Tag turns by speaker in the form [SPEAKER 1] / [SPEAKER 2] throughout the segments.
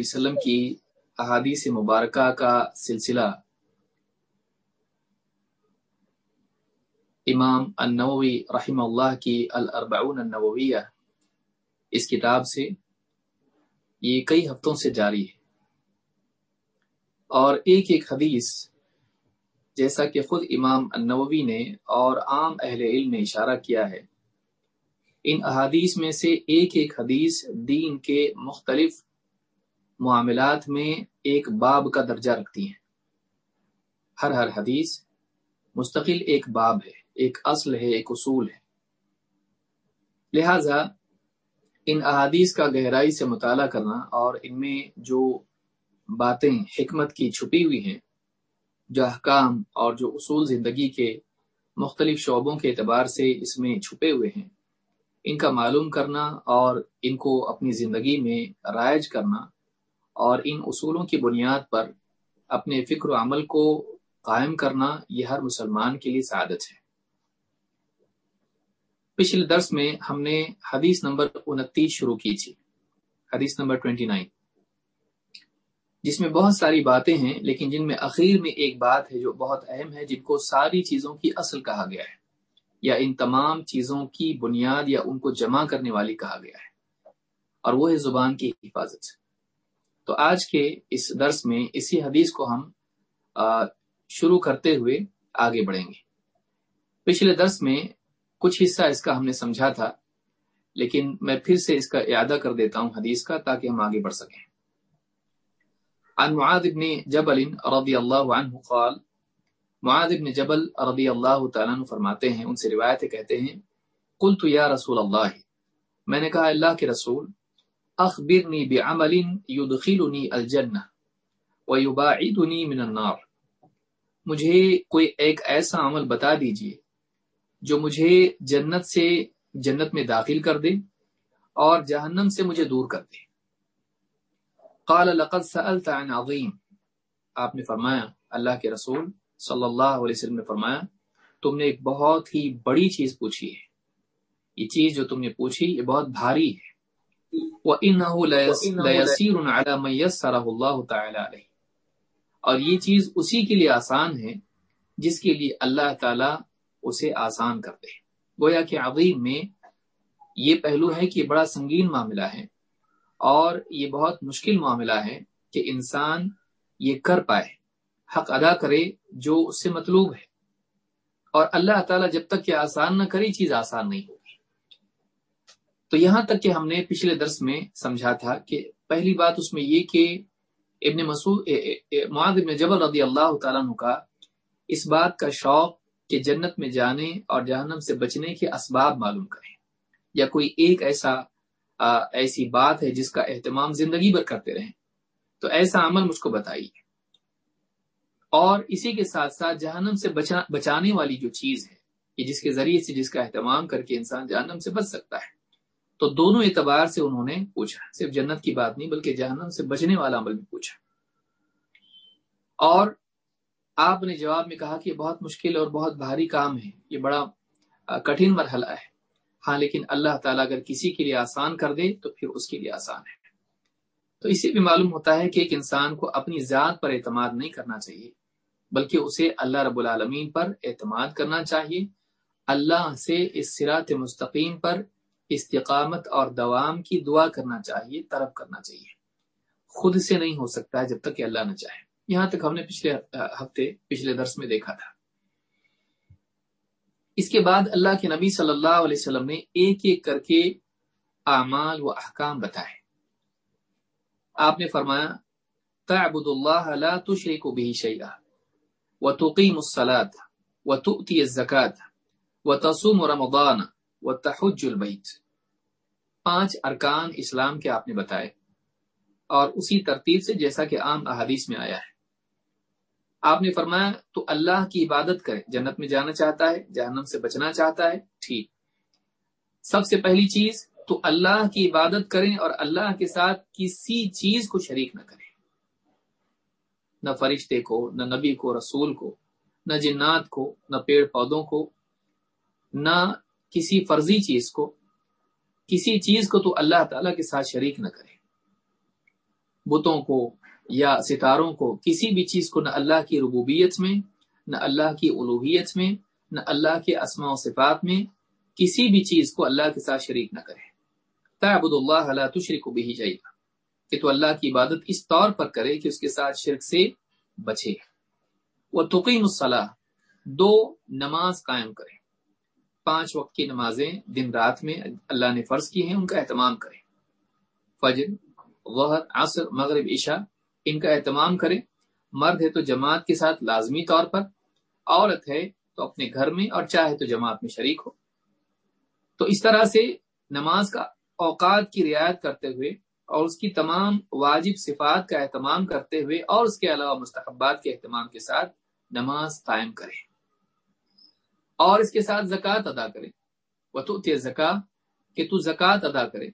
[SPEAKER 1] وسلم کی احادیث مبارکہ کا سلسلہ امام النووی رحمہ اللہ کی الاربعون النوویہ اس کتاب سے یہ کئی ہفتوں سے جاری ہے۔ اور ایک ایک حدیث جیسا کہ خود امام النووی نے اور عام اہل علم نے اشارہ کیا ہے۔ ان احادیث میں سے ایک ایک حدیث دین کے مختلف معاملات میں ایک باب کا درجہ رکھتی ہیں۔ ہر ہر حدیث مستقل ایک باب ہے، ایک اصل ہے، ایک اصول ہے۔ لہذا ان احادیث کا گہرائی سے مطالعہ کرنا اور ان میں جو باتیں حکمت کی چھپی ہوئی ہیں، جو احکام اور جو اصول زندگی کے مختلف شعبوں کے اعتبار سے اس میں چھپے ہوئے ہیں، ان کا معلوم کرنا اور ان کو اپنی زندگی میں رائج کرنا اور ان اصولوں کی بنیاد پر اپنے فکر و عمل کو قائم کرنا یہ ہر مسلمان کے لیے سعادت ہے۔ پچھلے درس میں ہم نے حدیث نمبر انتیس شروع کی تھی۔ حدیث نمبر ٹوینٹی نائن۔ جس میں بہت ساری باتیں ہیں، لیکن جن میں اخیر میں ایک بات ہے جو بہت اہم ہے، جن کو ساری چیزوں کی اصل کہا گیا ہے، یا ان تمام چیزوں کی بنیاد یا ان کو جمع کرنے والی کہا گیا ہے، اور وہ ہے زبان کی حفاظت۔ تو آج کے اس درس میں اسی حدیث کو ہم شروع کرتے ہوئے آگے بڑھیں گے۔ پچھلے درس میں کچھ حصہ اس کا ہم نے سمجھا تھا، لیکن میں پھر سے اس کا اعادہ کر دیتا ہوں حدیث کا تاکہ ہم آگے بڑھ سکیں۔ عن معاذ بن جبل رضی اللہ عنہ قال، معاذ بن جبل رضی اللہ تعالیٰ عنہ فرماتے ہیں، ان سے روایتیں کہتے ہیں، قلت یا رسول اللہ، میں نے کہا اللہ کے رسول اخبرنی بعمل يدخلنی الجنہ ويباعدنی من النار۔ مجھے کوئی ایک ایسا عمل بتا دیجیے جو مجھے جنت سے جنت میں داخل کر دے اور جہنم سے مجھے دور کر دے۔ قال، لقد سألت عن عظیم۔ آپ نے فرمایا، اللہ کے رسول صلی اللہ علیہ وسلم نے فرمایا، تم نے ایک بہت ہی بڑی چیز پوچھی ہے۔ یہ چیز جو تم نے پوچھی، یہ بہت بھاری ہے۔ لَيَسِيرٌ عَلَى مَنْ يَسَّرَهُ اللَّهُ تَعَالَى عَلَيْهِ۔ اور یہ چیز اسی کے لیے آسان ہے، جس کے لیے اللہ تعالی اسے آسان کرتے ہیں۔ گویا کہ عظیم میں یہ پہلو ہے کہ یہ بڑا سنگین معاملہ ہے اور یہ بہت مشکل معاملہ ہے کہ انسان یہ کر پائے، حق ادا کرے جو اس سے مطلوب ہے۔ اور اللہ تعالیٰ جب تک کہ آسان نہ کرے چیز آسان نہیں ہو تو یہاں تک کہ ہم نے پچھلے درس میں سمجھا تھا کہ پہلی بات اس میں یہ کہ ابن مسعود معاذ ابن جبل رضی اللہ تعالیٰ عنہ کا اس بات کا شوق کہ جنت میں جانے اور جہنم سے بچنے کے اسباب معلوم کریں یا کوئی ایک ایسا آ, ایسی بات ہے جس کا اہتمام زندگی بھر کرتے رہیں۔ تو ایسا عمل مجھ کو بتائیے۔ اور اسی کے ساتھ ساتھ جہنم سے بچا بچانے والی جو چیز ہے کہ جس کے ذریعے سے جس کا اہتمام کر کے انسان جہنم سے بچ سکتا ہے۔ تو دونوں اعتبار سے انہوں نے پوچھا، صرف جنت کی بات نہیں بلکہ جہنم سے بچنے والا عمل بھی پوچھا۔ اور آپ نے جواب میں کہا کہ یہ بہت مشکل اور بہت بھاری کام ہے، یہ بڑا کٹھن مرحلہ ہے۔ ہاں لیکن اللہ تعالیٰ اگر کسی کے لیے آسان کر دے تو پھر اس کے لیے آسان ہے۔ تو اسے بھی معلوم ہوتا ہے کہ ایک انسان کو اپنی ذات پر اعتماد نہیں کرنا چاہیے، بلکہ اسے اللہ رب العالمین پر اعتماد کرنا چاہیے۔ اللہ سے اس سرات مستقیم پر استقامت اور دوام کی دعا کرنا چاہیے طرف کرنا چاہیے۔ خود سے نہیں ہو سکتا ہے جب تک کہ اللہ نہ چاہے۔ یہاں تک ہم نے پچھلے ہفتے، پچھلے درس میں دیکھا تھا۔ اس کے بعد اللہ کے نبی صلی اللہ علیہ وسلم نے ایک ایک کر کے اعمال و احکام بتائے۔ آپ نے فرمایا تعبد اللہ لا تشرک به شیئا وتقیم الصلاة وتؤتی الزکاة وتصوم رمضان و تحج البیت۔ پانچ ارکان اسلام کے آپ نے بتائے۔ اور اسی ترتیب سے جیسا کہ عام احادیث میں آیا ہے۔ آپ نے فرمایا، تو اللہ کی عبادت کرے۔ جنت میں جانا چاہتا ہے، جہنم سے بچنا چاہتا ہے، ٹھیک۔ سب سے پہلی چیز، تو اللہ کی عبادت کریں اور اللہ کے ساتھ کسی چیز کو شریک نہ کریں۔ نہ فرشتے کو، نہ نبی کو، رسول کو، نہ جنات کو، نہ پیڑ پودوں کو، نہ کسی فرضی چیز کو، کسی چیز کو تو اللہ تعالی کے ساتھ شریک نہ کرے۔ بتوں کو یا ستاروں کو، کسی بھی چیز کو نہ اللہ کی ربوبیت میں، نہ اللہ کی الوحیت میں، نہ اللہ کے اسماء و صفات میں کسی بھی چیز کو اللہ کے ساتھ شریک نہ کرے۔ تعبد اللہ لا تشرک بھی جائے گا کہ تو اللہ کی عبادت اس طور پر کرے کہ اس کے ساتھ شرک سے بچے۔ وہ تقیم الصلاح دو نماز قائم کرے۔ پانچ وقت کی نمازیں دن رات میں اللہ نے فرض کی ہیں، ان کا اہتمام کرے فجر غہر عصر، مغرب، عشاء، ان کا اہتمام کرے مرد ہے تو جماعت کے ساتھ لازمی طور پر، عورت ہے تو اپنے گھر میں، اور چاہے تو جماعت میں شریک ہو۔ تو اس طرح سے نماز کا اوقات کی رعایت کرتے ہوئے اور اس کی تمام واجب صفات کا اہتمام کرتے ہوئے اور اس کے علاوہ مستحبات کے اہتمام کے ساتھ نماز قائم کرے اور اس کے ساتھ زکوٰۃ ادا کرے۔ وہ زکا کہ تو زکوٰۃ ادا کرے۔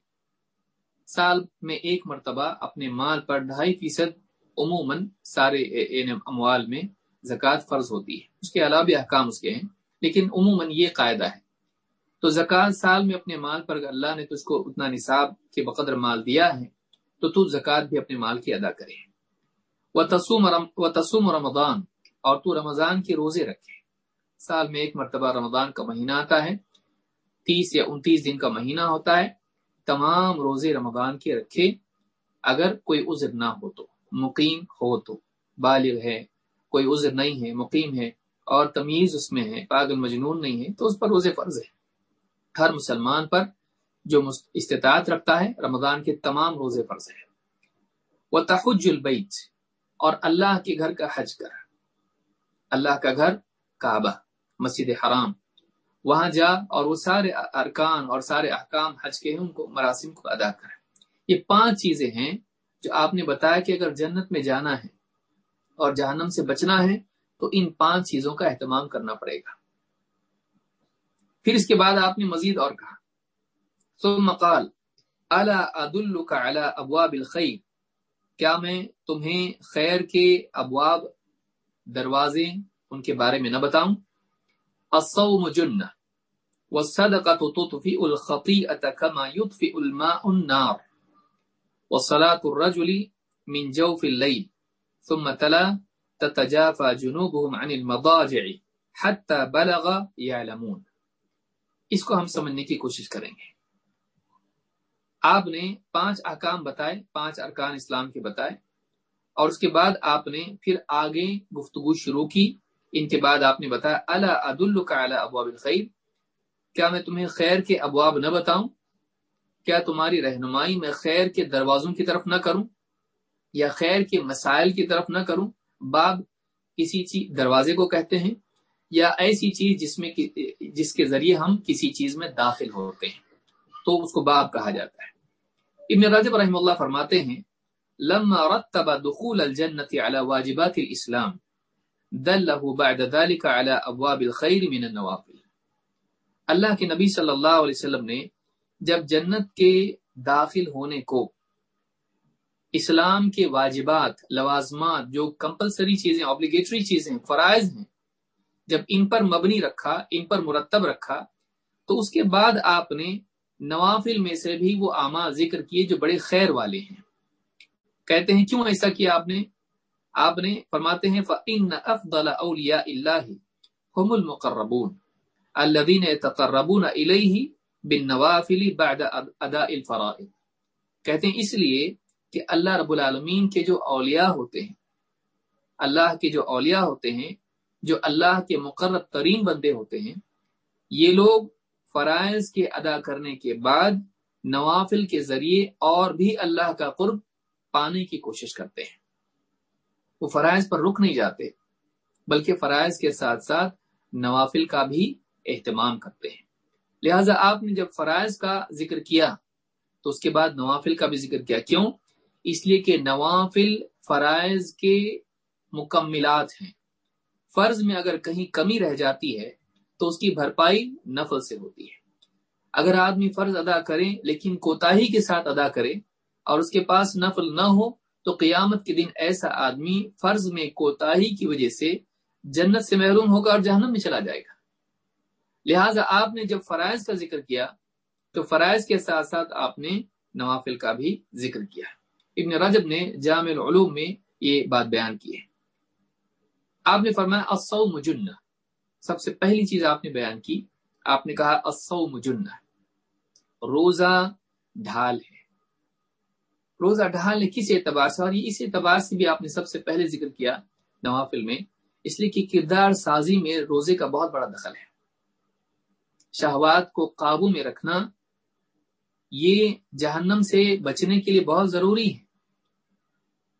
[SPEAKER 1] سال میں ایک مرتبہ اپنے مال پر ڈھائی فیصد عموماً سارے اموال میں زکوٰۃ فرض ہوتی ہے۔ اس کے علاوہ بھی احکام اس کے ہیں، لیکن عموماً یہ قاعدہ ہے۔ تو زکوٰۃ سال میں اپنے مال پر اللہ نے تو اس کو اتنا نصاب کے بقدر مال دیا ہے، تو تو زکوٰۃ بھی اپنے مال کی ادا کرے۔ وہ تسوم و تسوم رمضان، اور تو رمضان کے روزے رکھے۔ سال میں ایک مرتبہ رمضان کا مہینہ آتا ہے، تیس یا انتیس دن کا مہینہ ہوتا ہے۔ تمام روزے رمضان کے رکھے۔ اگر کوئی عذر نہ ہو تو، مقیم ہو تو، بالغ ہے، کوئی عذر نہیں ہے، مقیم ہے اور تمیز اس میں ہے، پاگل مجنون نہیں ہے، تو اس پر روزے فرض ہے۔ ہر مسلمان پر جو استطاعت رکھتا ہے، رمضان کے تمام روزے فرض ہے۔ وہ تحج البیت اور اللہ کے گھر کا حج کر اللہ کا گھر کعبہ۔ مسجد حرام۔ وہاں جا اور وہ سارے ارکان اور سارے احکام حج کے ان کو، مراسم کو ادا کریں یہ پانچ چیزیں ہیں جو آپ نے بتایا کہ اگر جنت میں جانا ہے اور جہنم سے بچنا ہے، تو ان پانچ چیزوں کا اہتمام کرنا پڑے گا۔ پھر اس کے بعد آپ نے مزید اور کہا۔ تو مقال ابواب الخیر کیا میں تمہیں خیر کے ابواب دروازے ان کے بارے میں نہ بتاؤں؟ الصوم جنة، والصدقة تطفئ الخطيئة كما يطفئ الماء النار وصلاة الرجل من جوف الليل، ثم تلا تتجافى جنوبهم عن المضاجع حتى بلغ يعلمون. اس کو ہم سمجھنے کی کوشش کریں گے۔ آپ نے پانچ احکام بتائے، پانچ ارکان اسلام کے بتائے، اور اس کے بعد آپ نے پھر آگے گفتگو شروع کی۔ ان کے بعد آپ نے بتایا اللہ عد ابواب الخیر کیا میں تمہیں خیر کے ابواب نہ بتاؤں؟ کیا تمہاری رہنمائی میں خیر کے دروازوں کی طرف نہ کروں؟ یا خیر کے مسائل کی طرف نہ کروں؟ باب کسی چیز دروازے کو کہتے ہیں، یا ایسی چیز جس میں جس کے ذریعے ہم کسی چیز میں داخل ہوتے ہیں۔ تو اس کو باب کہا جاتا ہے۔ ابن رجب رحم اللہ فرماتے ہیں، لما رتب دخول الجنت على واجبات الاسلام دلہ بعد ذلك على ابواب الخير من النوافل۔ اللہ کے نبی صلی اللہ علیہ وسلم نے جب جنت کے داخل ہونے کو، اسلام کے واجبات، لوازمات، جو کمپلسری چیزیں اوبلیگیٹری چیزیں، فرائض ہیں، جب ان پر مبنی رکھا، ان پر مرتب رکھا، تو اس کے بعد آپ نے نوافل میں سے بھی وہ اعمال ذکر کیے جو بڑے خیر والے ہیں۔ کہتے ہیں، کیوں ایسا کیا آپ نے؟ آپ نے فرماتے ہیں، فَإِنَّ أَفْضَلَ أَوْلِيَاءِ اللَّهِ هُمُ الْمُقَرَّبُونَ الَّذِينَ يَتَقَرَّبُونَ إِلَيْهِ بِالنَّوَافِلِ بَعْدَ أَدَاءِ الْفَرَائِضِ کہتے ہیں، اس لیے کہ اللہ رب العالمین کے جو اولیاء ہوتے ہیں، اللہ کے جو اولیاء ہوتے ہیں، جو اللہ کے مقرب ترین بندے ہوتے ہیں، یہ لوگ فرائض کے ادا کرنے کے بعد نوافل کے ذریعے اور بھی اللہ کا قرب پانے کی کوشش کرتے ہیں۔ وہ فرائض پر رک نہیں جاتے، بلکہ فرائض کے ساتھ ساتھ نوافل کا بھی اہتمام کرتے ہیں۔ لہذا آپ نے جب فرائض کا ذکر کیا، تو اس کے بعد نوافل کا بھی ذکر کیا۔ کیوں؟ اس لیے کہ نوافل فرائض کے مکملات ہیں۔ فرض میں اگر کہیں کمی رہ جاتی ہے، تو اس کی بھرپائی نفل سے ہوتی ہے۔ اگر آدمی فرض ادا کرے، لیکن کوتاہی کے ساتھ ادا کرے اور اس کے پاس نفل نہ ہو تو قیامت کے دن ایسا آدمی فرض میں کوتاہی کی وجہ سے جنت سے محروم ہوگا اور جہنم میں چلا جائے گا۔ لہٰذا آپ نے جب فرائض کا ذکر کیا، تو فرائض کے ساتھ ساتھ آپ نے نوافل کا بھی ذکر کیا۔ ابن رجب نے جامع العلوم میں یہ بات بیان کی ہے۔ آپ نے فرمایا اصو مجن سب سے پہلی چیز آپ نے بیان کی، آپ نے کہا اصو مجن روزہ، ڈھال ہے۔ روزہ ڈھال ہے کس اعتبار سے، اور یہ اس اعتبار سے بھی آپ نے سب سے پہلے ذکر کیا نوافل میں، اس لیے کہ کردار سازی میں روزے کا بہت بڑا دخل ہے۔ شہوات کو قابو میں رکھنا یہ جہنم سے بچنے کے لیے بہت ضروری ہے۔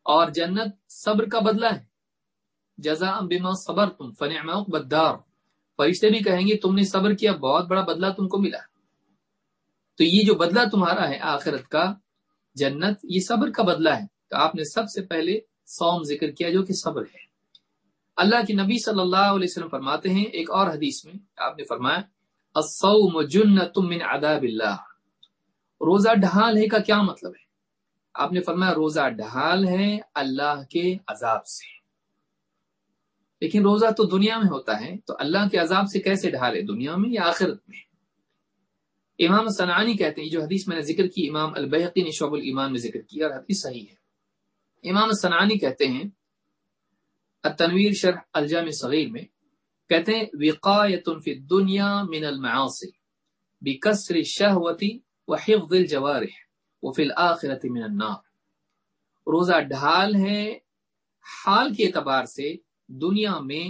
[SPEAKER 1] اور جنت صبر کا بدلہ ہے۔ جزا بما صبر تم فن بدار فرشتے بھی کہیں گے، تم نے صبر کیا، بہت بڑا بدلہ تم کو ملا۔ تو یہ جو بدلہ تمہارا ہے آخرت کا جنت، یہ صبر کا بدلہ ہے تو آپ نے سب سے پہلے سوم ذکر کیا جو کہ صبر ہے۔ اللہ کے نبی صلی اللہ علیہ وسلم فرماتے ہیں، ایک اور حدیث میں آپ نے فرمایا، الصوم من عذاب اللہ۔ روزہ ڈھال ہے کا کیا مطلب ہے؟ آپ نے فرمایا، روزہ ڈھال ہے اللہ کے عذاب سے۔ لیکن روزہ تو دنیا میں ہوتا ہے، تو اللہ کے عذاب سے کیسے ڈھال ہے دنیا میں یا آخرت میں؟ امام سنانی کہتے ہیں، جو حدیث میں نے ذکر کی، امام البحقی نے شعب الایمان میں ذکر کیا اور حدیث صحیح ہے۔ امام سنانی کہتے ہیں، التنویر شرح الجام صغیر میں، کہتے ہیں، وقایت فی الدنیا من المعاصی، بکسر الشہوتی وحفظ الجوارح وفی الاخرت من النار۔ روزہ ڈھال ہے حال کے اعتبار سے، دنیا میں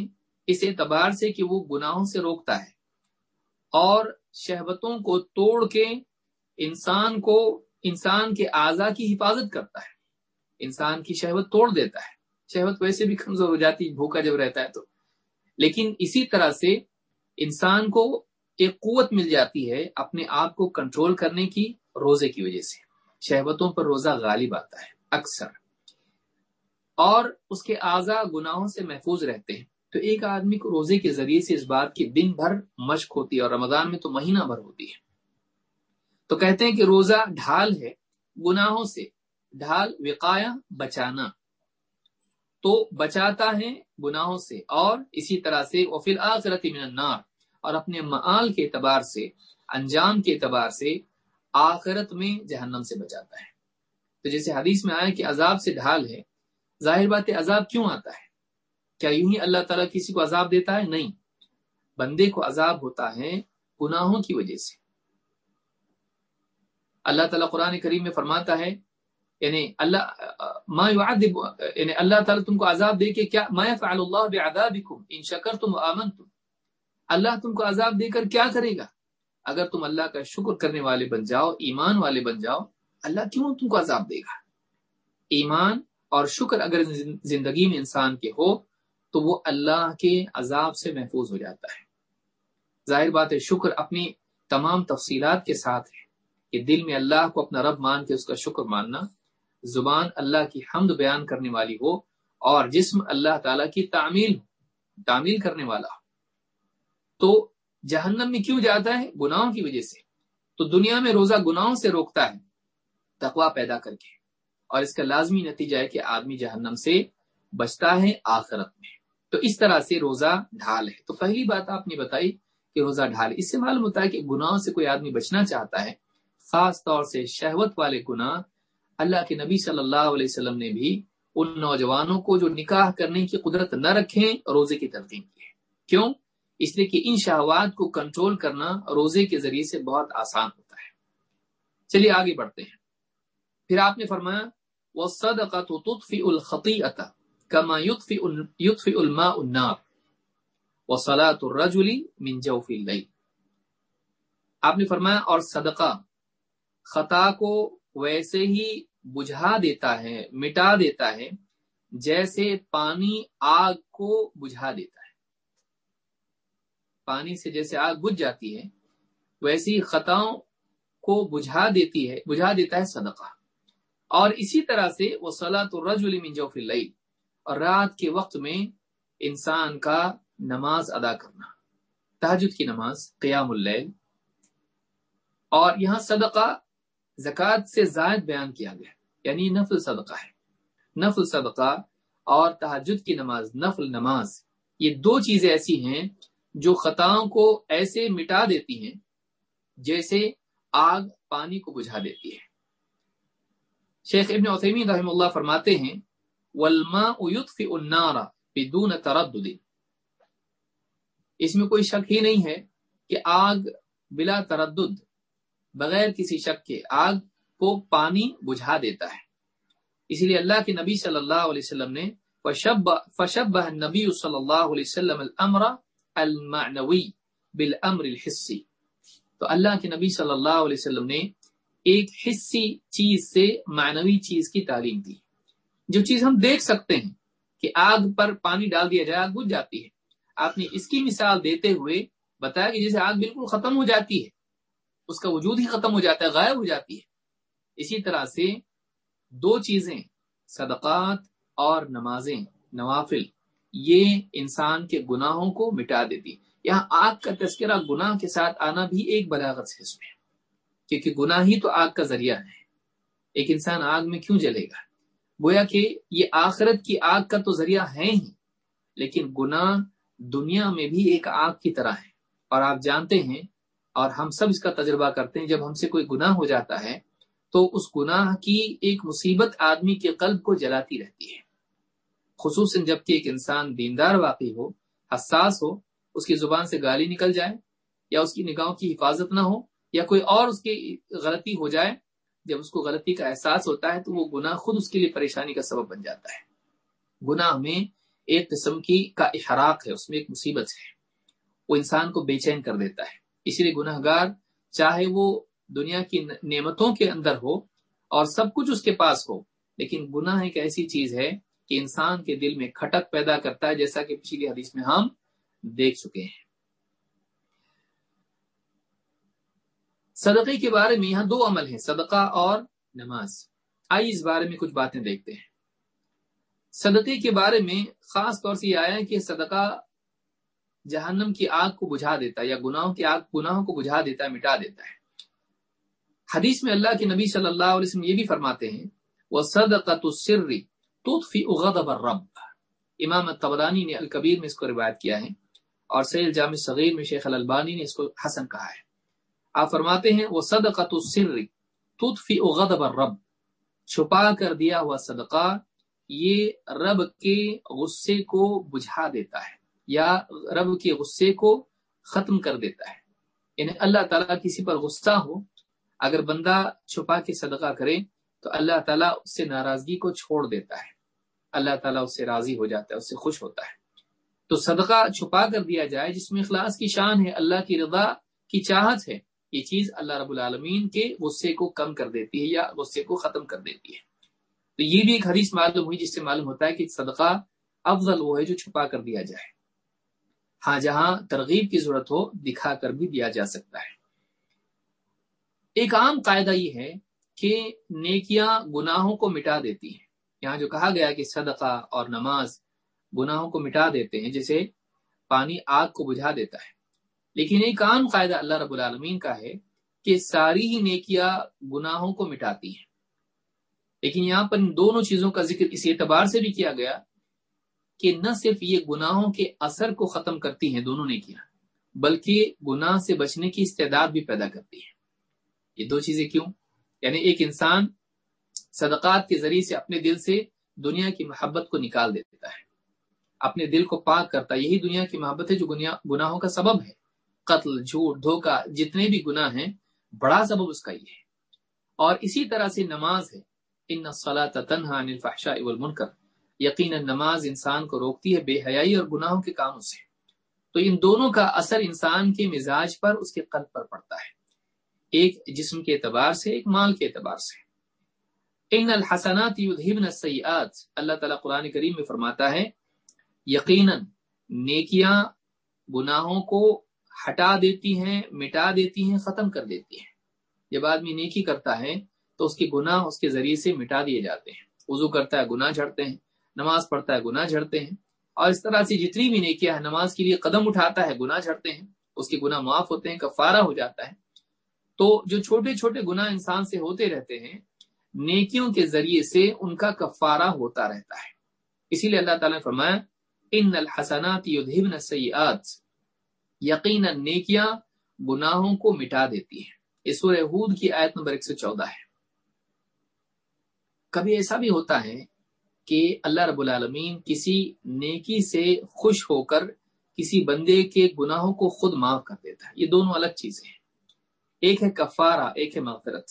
[SPEAKER 1] اس اعتبار سے کہ وہ گناہوں سے روکتا ہے، اور شہبتوں کو توڑ کے انسان کو، انسان کے اعضا کی حفاظت کرتا ہے۔ انسان کی شہبت توڑ دیتا ہے۔ شہبت ویسے بھی کمزور ہو جاتی، بھوکا جب رہتا ہے تو۔ لیکن اسی طرح سے انسان کو ایک قوت مل جاتی ہے اپنے آپ کو کنٹرول کرنے کی، روزے کی وجہ سے۔ شہبتوں پر روزہ غالب آتا ہے، اکثر۔ اور اس کے اعضا گناہوں سے محفوظ رہتے ہیں۔ تو ایک آدمی کو روزے کے ذریعے سے اس بات کی دن بھر مشق ہوتی ہے اور رمضان میں تو مہینہ بھر ہوتی ہے۔ تو کہتے ہیں کہ روزہ ڈھال ہے، گناہوں سے ڈھال وقایا بچانا۔ تو بچاتا ہے گناہوں سے اور اسی طرح سے وہ فی من النار۔ اور اپنے معال کے اعتبار سے، انجام کے اعتبار سے آخرت میں جہنم سے بچاتا ہے۔ تو جیسے حدیث میں آیا کہ عذاب سے ڈھال ہے، ظاہر بات عذاب کیوں آتا ہے؟ کیا یوں ہی اللہ تعالیٰ کسی کو عذاب دیتا ہے؟ نہیں۔ بندے کو عذاب ہوتا ہے گناہوں کی وجہ سے۔ اللہ تعالیٰ قرآن کریم میں فرماتا ہے یعنی اللہ، ما يعذب یعنی اللہ تعالیٰ تم کو عذاب دے کے کیا، ما يفعل اللہ بعذابکم، ان شکرتم وآمنتم اللہ تم کو عذاب دے کر کیا کرے گا؟ اگر تم اللہ کا شکر کرنے والے بن جاؤ، ایمان والے بن جاؤ، اللہ کیوں تم کو عذاب دے گا؟ ایمان اور شکر اگر زندگی میں انسان کے ہو تو وہ اللہ کے عذاب سے محفوظ ہو جاتا ہے۔ ظاہر بات ہے، شکر اپنی تمام تفصیلات کے ساتھ ہے کہ دل میں اللہ کو اپنا رب مان کے اس کا شکر ماننا، زبان اللہ کی حمد بیان کرنے والی ہو اور جسم اللہ تعالی کی تعمیل تعمیل کرنے والا۔ ہو تو جہنم میں کیوں جاتا ہے؟ گناہوں کی وجہ سے۔ تو دنیا میں روزہ گناہوں سے روکتا ہے تقوا پیدا کر کے۔ اور اس کا لازمی نتیجہ ہے کہ آدمی جہنم سے بچتا ہے آخرت میں۔ تو اس طرح سے روزہ ڈھال ہے۔ تو پہلی بات آپ نے بتائی کہ روزہ ڈھال، اس سے معلوم ہوتا ہے کہ گناہوں سے کوئی آدمی بچنا چاہتا ہے۔ خاص طور سے شہوت والے گناہ، اللہ کے نبی صلی اللہ علیہ وسلم نے بھی ان نوجوانوں کو جو نکاح کرنے کی قدرت نہ رکھیں، روزے کی ترتیب کی۔ ہے کیوں؟ اس لیے کہ ان شہوات کو کنٹرول کرنا روزے کے ذریعے سے بہت آسان ہوتا ہے۔ چلیے آگے بڑھتے ہیں۔ پھر آپ نے فرمایا وہ صدقہ تو الخطی عطا کما یطفی یطفی الماء النار. وہ صلاۃ الرجلی من جوف اللیل آپ نے فرمایا، اور صدقہ خطا کو ویسے ہی بجھا دیتا ہے، مٹا دیتا ہے، جیسے پانی آگ کو بجھا دیتا ہے. پانی سے جیسے آگ بجھ جاتی ہے، ویسی خطاؤں کو بجھا دیتی ہے، بجھا دیتا ہے صدقہ. اور اسی طرح سے وہ سلاۃ الرجل من جوف اللیل اور رات کے وقت میں انسان کا نماز ادا کرنا تحجد کی نماز، قیام اللیل، اور یہاں صدقہ زکوٰۃ سے زائد بیان کیا گیا یعنی نفل صدقہ ہے۔ نفل صدقہ اور تحجد کی نماز، نفل نماز، یہ دو چیزیں ایسی ہیں جو خطاؤں کو ایسے مٹا دیتی ہیں جیسے آگ پانی کو بجھا دیتی ہے۔ شیخ ابن عثیمین رحم اللہ فرماتے ہیں النار بدون تردد. اس میں کوئی شک ہی نہیں ہے کہ آگ بلا تردد، بغیر کسی شک کے آگ کو پانی بجھا دیتا ہے۔ اسی لیے اللہ کے نبی صلی اللہ علیہ وسلم نے فشب نبی صلی اللہ علیہ وسلم الامر المعنوی بالامر الحسی۔ تو اللہ کے نبی صلی اللہ علیہ وسلم نے ایک حصی چیز سے معنوی چیز کی تعلیم دی۔ جو چیز ہم دیکھ سکتے ہیں کہ آگ پر پانی ڈال دیا جائے، آگ بجھ جاتی ہے۔ آپ نے اس کی مثال دیتے ہوئے بتایا کہ جیسے آگ بالکل ختم ہو جاتی ہے، اس کا وجود ہی ختم ہو جاتا ہے، غائب ہو جاتی ہے۔ اسی طرح سے دو چیزیں، صدقات اور نمازیں، نوافل، یہ انسان کے گناہوں کو مٹا دیتی یہاں آگ کا تذکرہ گناہ کے ساتھ آنا بھی ایک بلاغت سے اس میں کیونکہ گناہ ہی تو آگ کا ذریعہ ہے۔ ایک انسان آگ میں کیوں جلے گا؟ گویا کہ یہ آخرت کی آگ کا تو ذریعہ ہے ہی، لیکن گناہ دنیا میں بھی ایک آگ کی طرح ہے۔ اور آپ جانتے ہیں اور ہم سب اس کا تجربہ کرتے ہیں، جب ہم سے کوئی گناہ ہو جاتا ہے تو اس گناہ کی ایک مصیبت آدمی کے قلب کو جلاتی رہتی ہے۔ خصوصاً جبکہ ایک انسان دیندار واقعی ہو، حساس ہو، اس کی زبان سے گالی نکل جائے یا اس کی نگاہوں کی حفاظت نہ ہو یا کوئی اور اس کی غلطی ہو جائے جب اس کو غلطی کا احساس ہوتا ہے تو وہ گناہ خود اس کے لیے پریشانی کا سبب بن جاتا ہے۔ گناہ میں ایک قسم کی کا احراق ہے، اس میں ایک مصیبت ہے۔ وہ انسان کو بے چین کر دیتا ہے۔ اسی لیے گناہ گار چاہے وہ دنیا کی نعمتوں کے اندر ہو اور سب کچھ اس کے پاس ہو، لیکن گناہ ایک ایسی چیز ہے کہ انسان کے دل میں کھٹک پیدا کرتا ہے، جیسا کہ پچھلی حدیث میں ہم دیکھ چکے ہیں۔ صدقے کے بارے میں یہاں دو عمل ہیں، صدقہ اور نماز۔ آئیے اس بارے میں کچھ باتیں دیکھتے ہیں۔ صدقے کے بارے میں خاص طور سے یہ آیا کہ صدقہ جہنم کی آگ کو بجھا دیتا ہے یا گناہوں کی آگ، گناہوں کو بجھا دیتا ہے، مٹا دیتا ہے۔ حدیث میں اللہ کے نبی صلی اللہ علیہ وسلم یہ بھی فرماتے ہیں وہ صدقۃ السری تطفی غضب الرب۔ امام الطبرانی نے الکبیر میں اس کو روایت کیا ہے اور سیل جامع صغیر میں شیخ الالبانی نے اس کو حسن کہا ہے۔ آپ فرماتے ہیں، وہ صدقۃ السر تطفی غضب الرب. چھپا کر دیا ہوا صدقہ یہ رب کے غصے کو بجھا دیتا ہے، یا رب کے غصے کو ختم کر دیتا ہے۔ یعنی اللہ تعالیٰ کسی پر غصہ ہو، اگر بندہ چھپا کے صدقہ کرے، تو اللہ تعالیٰ اس سے ناراضگی کو چھوڑ دیتا ہے۔ اللہ تعالیٰ اس سے راضی ہو جاتا ہے، اس سے خوش ہوتا ہے۔ تو صدقہ چھپا کر دیا جائے، جس میں اخلاص کی شان ہے، اللہ کی رضا کی چاہت ہے۔ یہ چیز اللہ رب العالمین کے غصے کو کم کر دیتی ہے یا غصے کو ختم کر دیتی ہے۔ تو یہ بھی ایک حدیث معلوم ہوئی جس سے معلوم ہوتا ہے کہ صدقہ افضل وہ ہے جو چھپا کر دیا جائے۔ ہاں جہاں ترغیب کی ضرورت ہو، دکھا کر بھی دیا جا سکتا ہے۔ ایک عام قاعدہ یہ ہے کہ نیکیاں گناہوں کو مٹا دیتی ہیں۔ یہاں جو کہا گیا کہ صدقہ اور نماز گناہوں کو مٹا دیتے ہیں، جیسے پانی آگ کو بجھا دیتا ہے۔ لیکن ایک عام قاعدہ اللہ رب العالمین کا ہے کہ ساری ہی نیکیاں گناہوں کو مٹاتی ہیں۔ لیکن یہاں پر ان دونوں چیزوں کا ذکر اس اعتبار سے بھی کیا گیا کہ نہ صرف یہ گناہوں کے اثر کو ختم کرتی ہیں دونوں نے کیا بلکہ گناہ سے بچنے کی استعداد بھی پیدا کرتی ہے یہ دو چیزیں کیوں؟ یعنی ایک انسان صدقات کے ذریعے سے اپنے دل سے دنیا کی محبت کو نکال دیتا ہے۔ اپنے دل کو پاک کرتا ہے۔ یہی دنیا کی محبت ہے جو گناہوں کا سبب ہے۔ قتل، جھوٹ دھوکا جتنے بھی گناہ ہیں، بڑا سبب اس کا یہ ہے۔ اور اسی طرح سے نماز ہے۔ ان تنہا الفحشاء والمنکر۔ یقینا نماز انسان کو روکتی ہے بے حیائی اور گناہوں کے کاموں سے۔ تو ان دونوں کا اثر انسان کے مزاج پر، اس کے قلب پر پڑتا ہے۔ ایک جسم کے اعتبار سے، ایک مال کے اعتبار سے۔ ان الحسنات یذهبن السیئات اللہ تعالیٰ قرآن کریم میں فرماتا ہے، یقیناً نیکیاں گناہوں کو ہٹا دیتی ہیں، مٹا دیتی ہیں، ختم کر دیتی ہیں۔ جب آدمی نیکی کرتا ہے، تو اس کے گناہ اس کے ذریعے سے مٹا دیے جاتے ہیں۔ وضو کرتا ہے، گناہ جھڑتے ہیں۔ نماز پڑھتا ہے، گناہ جھڑتے ہیں۔ اور اس طرح سے جتنی بھی نیکیاں ہیں، نماز کے لیے قدم اٹھاتا ہے، گناہ جھڑتے ہیں۔ اس کے گناہ معاف ہوتے ہیں، کفارہ ہو جاتا ہے۔ تو جو چھوٹے چھوٹے گناہ انسان سے ہوتے رہتے ہیں، نیکیوں کے ذریعے سے ان کا کفارہ ہوتا رہتا ہے۔ اسی لیے اللہ تعالیٰ نے فرمایا، ان الحسنات یذهبن السیئات یقینا نیکیاں گناہوں کو مٹا دیتی ہیں۔ یہ سورہ ہود کی آیت نمبر 114 ہے۔ کبھی ایسا بھی ہوتا ہے کہ اللہ رب العالمین کسی نیکی سے خوش ہو کر کسی بندے کے گناہوں کو خود معاف کر دیتا ہے۔ یہ دونوں الگ چیزیں ہیں۔ ایک ہے کفارہ، ایک ہے مغفرت۔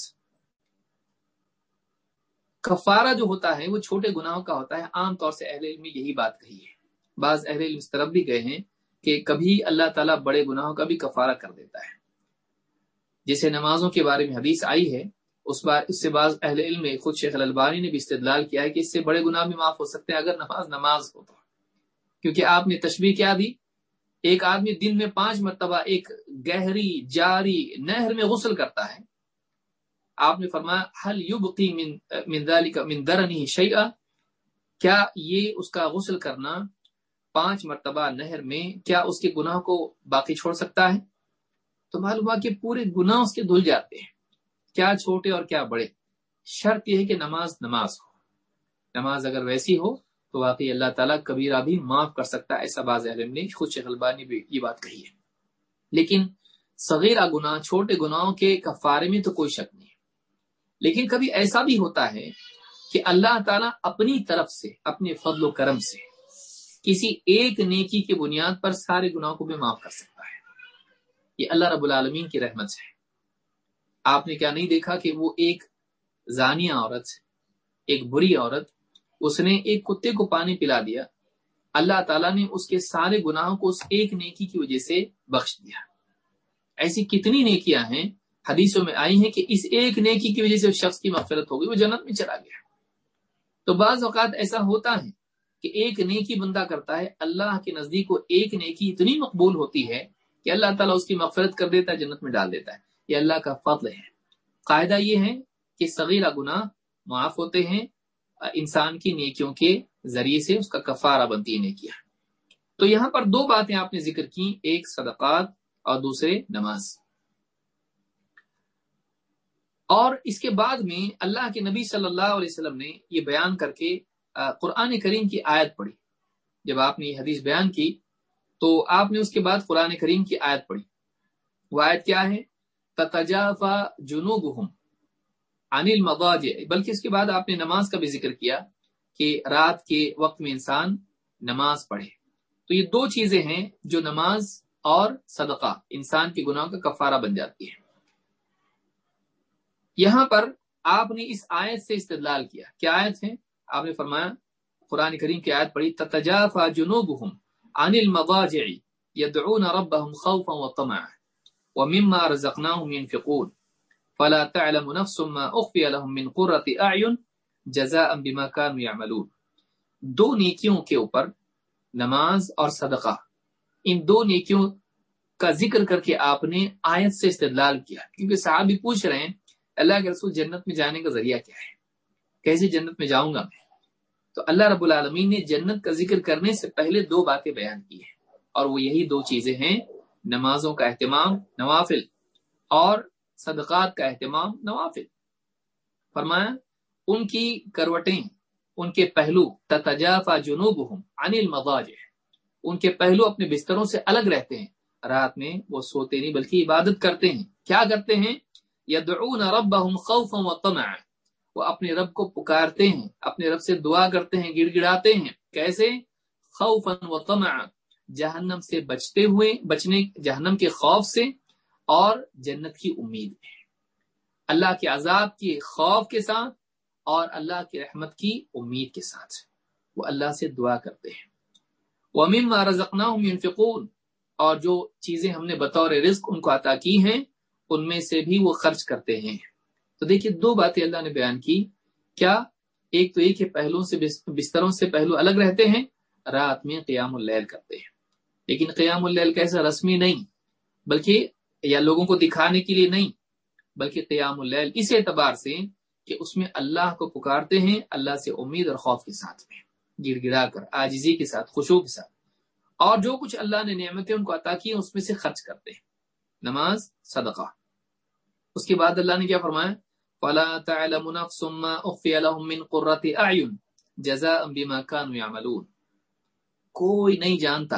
[SPEAKER 1] کفارہ جو ہوتا ہے وہ چھوٹے گناہوں کا ہوتا ہے۔ عام طور سے اہل علم یہی بات کہی ہے۔ بعض اہل علم اس طرف بھی گئے ہیں کہ کبھی اللہ تعالیٰ بڑے گناہوں کا بھی کفارہ کر دیتا ہے۔ جسے نمازوں کے بارے میں حدیث آئی ہے، اس بار، اس سے بعض اہل علم، خود شیخ البانی نے بھی استدلال کیا ہے کہ اس سے بڑے گناہ بھی معاف ہو سکتے ہیں اگر نماز نماز ہو تو۔ کیونکہ آپ نے تشبیح کیا دی، ایک آدمی دن میں پانچ مرتبہ ایک گہری، جاری نہر میں غسل کرتا ہے۔ آپ نے فرمایا حل یبقی من من ذلك من درنی شیئا؟ کیا یہ اس کا غسل کرنا پانچ مرتبہ نہر میں کیا اس کے گناہ کو باقی چھوڑ سکتا ہے؟ تو معلوم ہوا کہ پورے گناہ اس کے دھل جاتے ہیں۔ کیا چھوٹے اور کیا بڑے؟ شرط یہ ہے کہ نماز نماز ہو۔ نماز اگر ویسی ہو تو واقعی اللہ تعالیٰ کبیرہ بھی معاف کر سکتا ہے۔ ایسا باز علم نے خود شیخ البانی بھی یہ بات کہی ہے۔ لیکن صغیرہ گناہ، چھوٹے گناہوں کے کفارے میں تو کوئی شک نہیں۔ لیکن کبھی ایسا بھی ہوتا ہے کہ اللہ تعالیٰ اپنی طرف سے، اپنے فضل و کرم سے کسی ایک نیکی کے بنیاد پر سارے گناہوں کو بھی معاف کر سکتا ہے۔ یہ اللہ رب العالمین کی رحمت سے آپ نے کیا نہیں دیکھا کہ وہ ایک زانیہ عورت، ایک بری عورت، اس نے ایک کتے کو پانی پلا دیا۔ اللہ تعالیٰ نے اس کے سارے گناہوں کو اس ایک نیکی کی وجہ سے بخش دیا۔ ایسی کتنی نیکیاں ہیں، حدیثوں میں آئی ہیں کہ اس ایک نیکی کی وجہ سے شخص کی مغفرت ہو گئی، وہ جنت میں چلا گیا۔ تو بعض اوقات ایسا ہوتا ہے کہ ایک نیکی بندہ کرتا ہے، اللہ کے نزدیک وہ ایک نیکی اتنی مقبول ہوتی ہے کہ اللہ تعالیٰ اس کی مغفرت کر دیتا ہے، جنت میں ڈال دیتا ہے۔ یہ اللہ کا فضل ہے۔ قاعدہ یہ ہے کہ صغیرہ گناہ معاف ہوتے ہیں، انسان کی نیکیوں کے ذریعے سے اس کا کفارہ بنتی ہے نیکیاں۔ تو یہاں پر دو باتیں آپ نے ذکر کی ایک صدقات اور دوسرے نماز۔ اور اس کے بعد میں اللہ کے نبی صلی اللہ علیہ وسلم نے یہ بیان کر کے قرآن کریم کی آیت پڑھی۔ جب آپ نے یہ حدیث بیان کی، تو آپ نے اس کے بعد قرآن کریم کی آیت پڑھی۔ وہ آیت کیا ہے؟ تتجافا جنوبہم عن المضاجع۔ بلکہ اس کے بعد آپ نے نماز کا بھی ذکر کیا کہ رات کے وقت میں انسان نماز پڑھے۔ تو یہ دو چیزیں ہیں جو نماز اور صدقہ، انسان کے گناہوں کا کفارہ بن جاتی ہے یہاں پر آپ نے اس آیت سے استدلال کیا۔ کیا آیت ہے آپ نے فرمایا، قرآن کریم کی آیت پڑھی تتجافا جنوبہم عن المضاجع يدعون ربهم خوفا وطمعا ومما رزقناهم ينفقون. فلا تعلم نفس ما اخفي لهم من قرة اعين جزاء بما كانوا يعملون. دو نیکیوں کے اوپر نماز اور صدقہ. ان دو نیکیوں کا ذکر کر کے آپ نے آیت سے استدلال کیا کیونکہ صاحب بھی پوچھ رہے ہیں، اللہ کے رسول جنت میں جانے کا ذریعہ کیا ہے؟ کیسے جنت میں جاؤں گا میں؟ تو اللہ رب العالمین نے جنت کا ذکر کرنے سے پہلے دو باتیں بیان کی ہیں۔ اور وہ یہی دو چیزیں ہیں، نمازوں کا اہتمام نوافل اور صدقات کا اہتمام نوافل۔ فرمایا، ان کی کروٹیں، ان کے پہلو، تتجافا جنوبہم عن المضاجع۔ ان کے پہلو اپنے بستروں سے الگ رہتے ہیں۔ رات میں وہ سوتے نہیں، بلکہ عبادت کرتے ہیں۔ کیا کرتے ہیں؟ یدعون ربهم خوفا وطمعا وہ اپنے رب کو پکارتے ہیں، اپنے رب سے دعا کرتے ہیں گڑ گڑاتے ہیں۔ کیسے؟ خوفا وطمعا جہنم سے بچتے ہوئے، بچنے، جہنم کے خوف سے اور جنت کی امید میں۔ اللہ کے عذاب کے خوف کے ساتھ اور اللہ کی رحمت کی امید کے ساتھ وہ اللہ سے دعا کرتے ہیں۔ وَمِمَّا رَزَقْنَاهُمْ يُنْفِقُونَ، اور جو چیزیں ہم نے بطور رزق ان کو عطا کی ہیں، ان میں سے بھی وہ خرچ کرتے ہیں۔ تو دیکھیے دو باتیں اللہ نے بیان کی۔ کیا ایک تو ایک ہے پہلو سے بستروں سے پہلو الگ رہتے ہیں، رات میں قیام اللیل کرتے ہیں۔ لیکن قیام اللیل کیسا رسمی نہیں، بلکہ یا لوگوں کو دکھانے کے لیے نہیں، بلکہ قیام اللیل اس اعتبار سے کہ اس میں اللہ کو پکارتے ہیں، اللہ سے امید اور خوف کے ساتھ میں، گڑ گڑا کر آجزی کے ساتھ خوشو کے ساتھ۔ اور جو کچھ اللہ نے نعمتیں ان کو عطا کی اس میں سے خرچ کرتے ہیں۔ نماز، صدقہ۔ اس کے بعد اللہ نے کیا فرمایا؟ فلا تعلم نفس ما اخفي لهم من قرة اعين جزاء بما كانوا يعملون۔ کوئی نہیں جانتا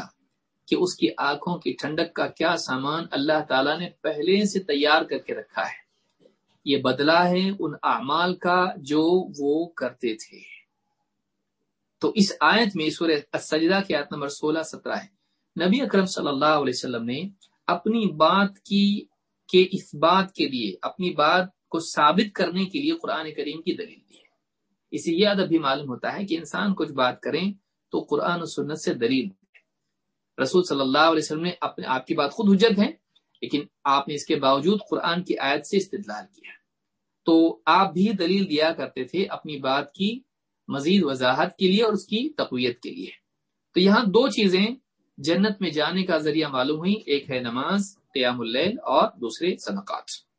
[SPEAKER 1] کہ اس کی آنکھوں کی ٹھنڈک کا کیا سامان اللہ تعالیٰ نے پہلے سے تیار کر کے رکھا ہے۔ یہ بدلہ ہے ان اعمال کا جو وہ کرتے تھے۔ تو اس آیت میں سورہ السجدہ کی آیت نمبر سولہ سترہ ہے۔ نبی اکرم صلی اللہ علیہ وسلم نے اپنی بات کی کے اس بات کے لیے، اپنی بات کو ثابت کرنے کے لیے قرآن کریم کی دلیل دی ہے۔ اسی یہ ادب بھی معلوم ہوتا ہے کہ انسان کچھ بات کریں تو قرآن و سنت سے دلیل رسول صلی اللہ علیہ وسلم نے اپنے آپ کی بات خود حجت ہے، لیکن آپ نے اس کے باوجود قرآن کی آیت سے استدلال کیا۔ تو آپ بھی دلیل دیا کرتے تھے اپنی بات کی مزید وضاحت کے لیے اور اس کی تقویت کے لیے۔ تو یہاں دو چیزیں جنت میں جانے کا ذریعہ معلوم ہوئی ایک ہے نماز، قیام اللیل اور دوسرے صدقات۔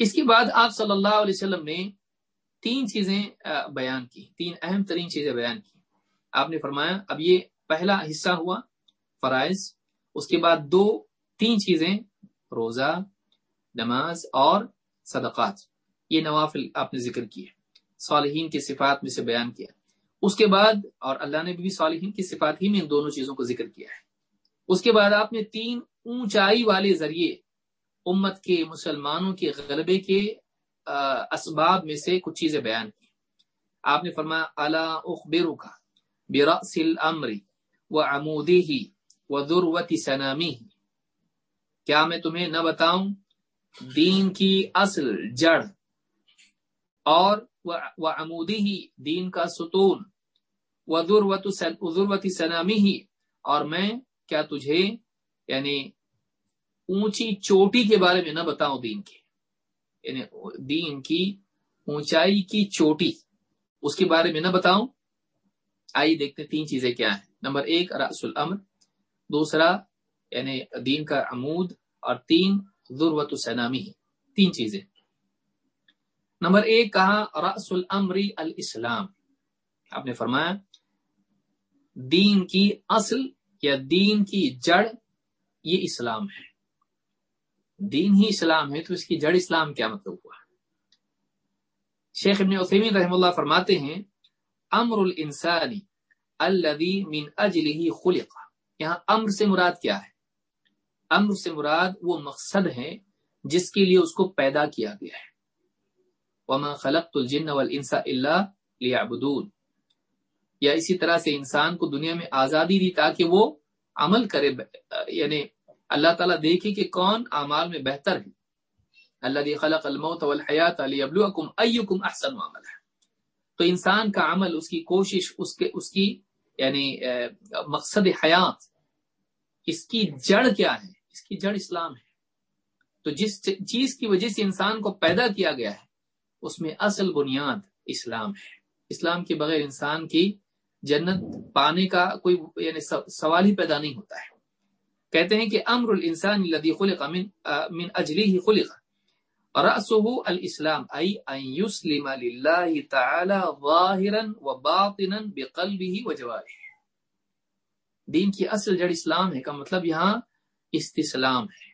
[SPEAKER 1] اس کے بعد آپ صلی اللہ علیہ وسلم نے تین چیزیں بیان کی، تین اہم ترین چیزیں بیان کی۔ آپ نے فرمایا، اب یہ پہلا حصہ ہوا، فرائض، اس کے بعد دو، تین چیزیں، روزہ، نماز اور صدقات۔ یہ نوافل آپ نے ذکر کیے، صالحین کی صفات میں سے بیان کیا۔ اس کے بعد، اور اللہ نے بھی صالحین کی صفات ہی میں ان دونوں چیزوں کو ذکر کیا ہے۔ اس کے بعد آپ نے تین اونچائی والے ذریعے امت کے مسلمانوں کے غلبے کے اسباب میں سے کچھ چیزیں بیان کی۔ آپ نے فرمایا اللہ اخبرو کا برأس الامر وعموده وذروة سنامه کیا میں تمہیں نہ بتاؤں دین کی اصل جڑ اور وعموده دین کا ستون، وذروة سنامه اور میں کیا تجھے یعنی اونچی چوٹی کے بارے میں نہ بتاؤں دین کے۔ یعنی دین کی اونچائی کی چوٹی، اس کے بارے میں نہ بتاؤں۔ آئیے دیکھتے تین چیزیں کیا ہیں۔ نمبر ایک، رأس الامر۔ دوسرا یعنی دین کا عمود۔ اور تین ضرورت السلامی تین چیزیں۔ نمبر ایک، کہا، رأس الامر الاسلام۔ آپ نے فرمایا، دین کی اصل یا دین کی جڑ یہ اسلام ہے۔ دین ہی اسلام ہے، تو اس کی جڑ اسلام کیا مطلب ہوا؟ شیخ ابن عثیمین رحم اللہ فرماتے ہیں، امر الانسانی الذي من اجله خلق۔ یہاں امر سے مراد کیا ہے؟ امر سے مراد وہ مقصد ہے جس کے لیے اس کو پیدا کیا گیا ہے۔ وما خلقت الجن والانس الا ليعبدون یا اسی طرح سے انسان کو دنیا میں آزادی دی تاکہ وہ عمل کرے یعنی اللہ تعالیٰ دیکھے کہ کون اعمال میں بہتر ہے. اللہ خلق الموت والحیات لیبلوکم ایکم احسن عملا. تو انسان کا عمل، اس کی کوشش، اس کے، اس کی یعنی مقصد حیات، اس کی جڑ کیا ہے؟ اس کی جڑ اسلام ہے. تو جس چیز کی وجہ سے انسان کو پیدا کیا گیا ہے، اس میں اصل بنیاد اسلام ہے. اسلام کے بغیر انسان کی جنت پانے کا کوئی یعنی سوال ہی پیدا نہیں ہوتا ہے. کہتے ہیں کہ امر الانسان الذي خلق من من اجله خلق. رأسه الاسلام، ای ان یسلم للہ تعالی ظاہرا و باطنا بقلبه و جوارح. دین کی اصل جڑ اسلام ہے، کا مطلب یہاں استسلام ہے،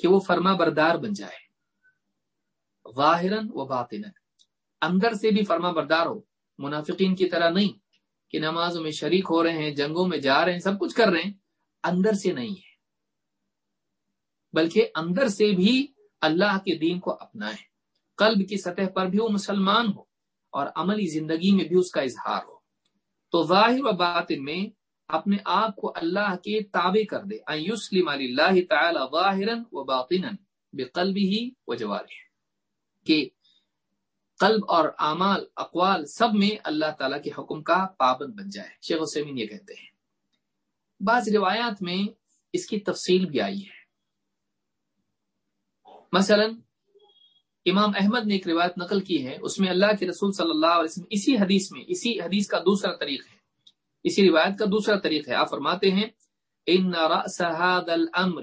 [SPEAKER 1] کہ وہ فرما بردار بن جائے. ظاہرا و باطنا. اندر سے بھی فرما بردار ہو. منافقین کی طرح نہیں، کہ نمازوں میں شریک ہو رہے ہیں، جنگوں میں جا رہے ہیں، سب کچھ کر رہے ہیں اندر سے نہیں ہے۔ بلکہ اندر سے بھی اللہ کے دین کو اپنائیں۔ قلب کی سطح پر بھی وہ مسلمان ہو اور عملی زندگی میں بھی اس کا اظہار ہو۔ تو ظاہر و باطن میں اپنے آپ کو اللہ کے تابع کر دے۔ یسلم اللہ تعالی ظاہرا و باطنا بقلبه و جوارح کہ قلب اور اعمال، اقوال سب میں اللہ تعالیٰ کے حکم کا پابند بن جائے۔ شیخ حسین یہ کہتے ہیں۔ بعض روایات میں اس کی تفصیل بھی آئی ہے۔ مثلا، امام احمد نے ایک روایت نقل کی ہے، اس میں اللہ کے رسول صلی اللہ علیہ وسلم اسی حدیث میں، اسی حدیث کا دوسرا طریق ہے۔ اسی روایت کا دوسرا طریق ہے۔ آپ فرماتے ہیں، ان رأس هذا الامر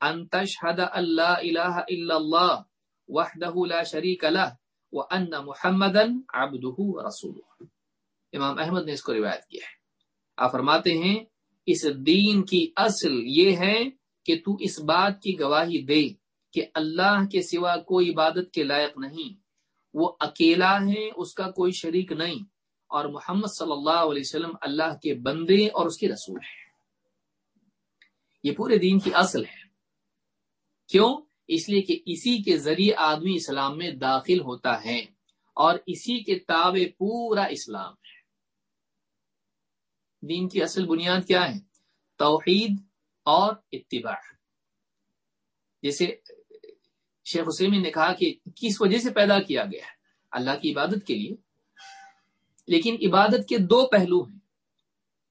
[SPEAKER 1] ان تشهد اللہ الا اللہ وحده لا شریک له وان محمدا عبده ورسوله. امام احمد نے اس کو روایت کیا ہے۔ آپ فرماتے ہیں اس دین کی اصل یہ ہے کہ تو اس بات کی گواہی دے کہ اللہ کے سوا کوئی عبادت کے لائق نہیں۔ وہ اکیلا ہے، اس کا کوئی شریک نہیں۔ اور محمد صلی اللہ علیہ وسلم اللہ کے بندے اور اس کے رسول ہیں۔ یہ پورے دین کی اصل ہے۔ کیوں؟ اس لیے کہ اسی کے ذریعے آدمی اسلام میں داخل ہوتا ہے اور اسی کے تابع پورا اسلام ہے۔ دین کی اصل بنیاد کیا ہے؟ توحید اور اتباع۔ جیسے شیخ حسین نے کہا کہ کس وجہ سے پیدا کیا گیا ہے؟ اللہ کی عبادت کے لیے۔ لیکن عبادت کے دو پہلو ہیں۔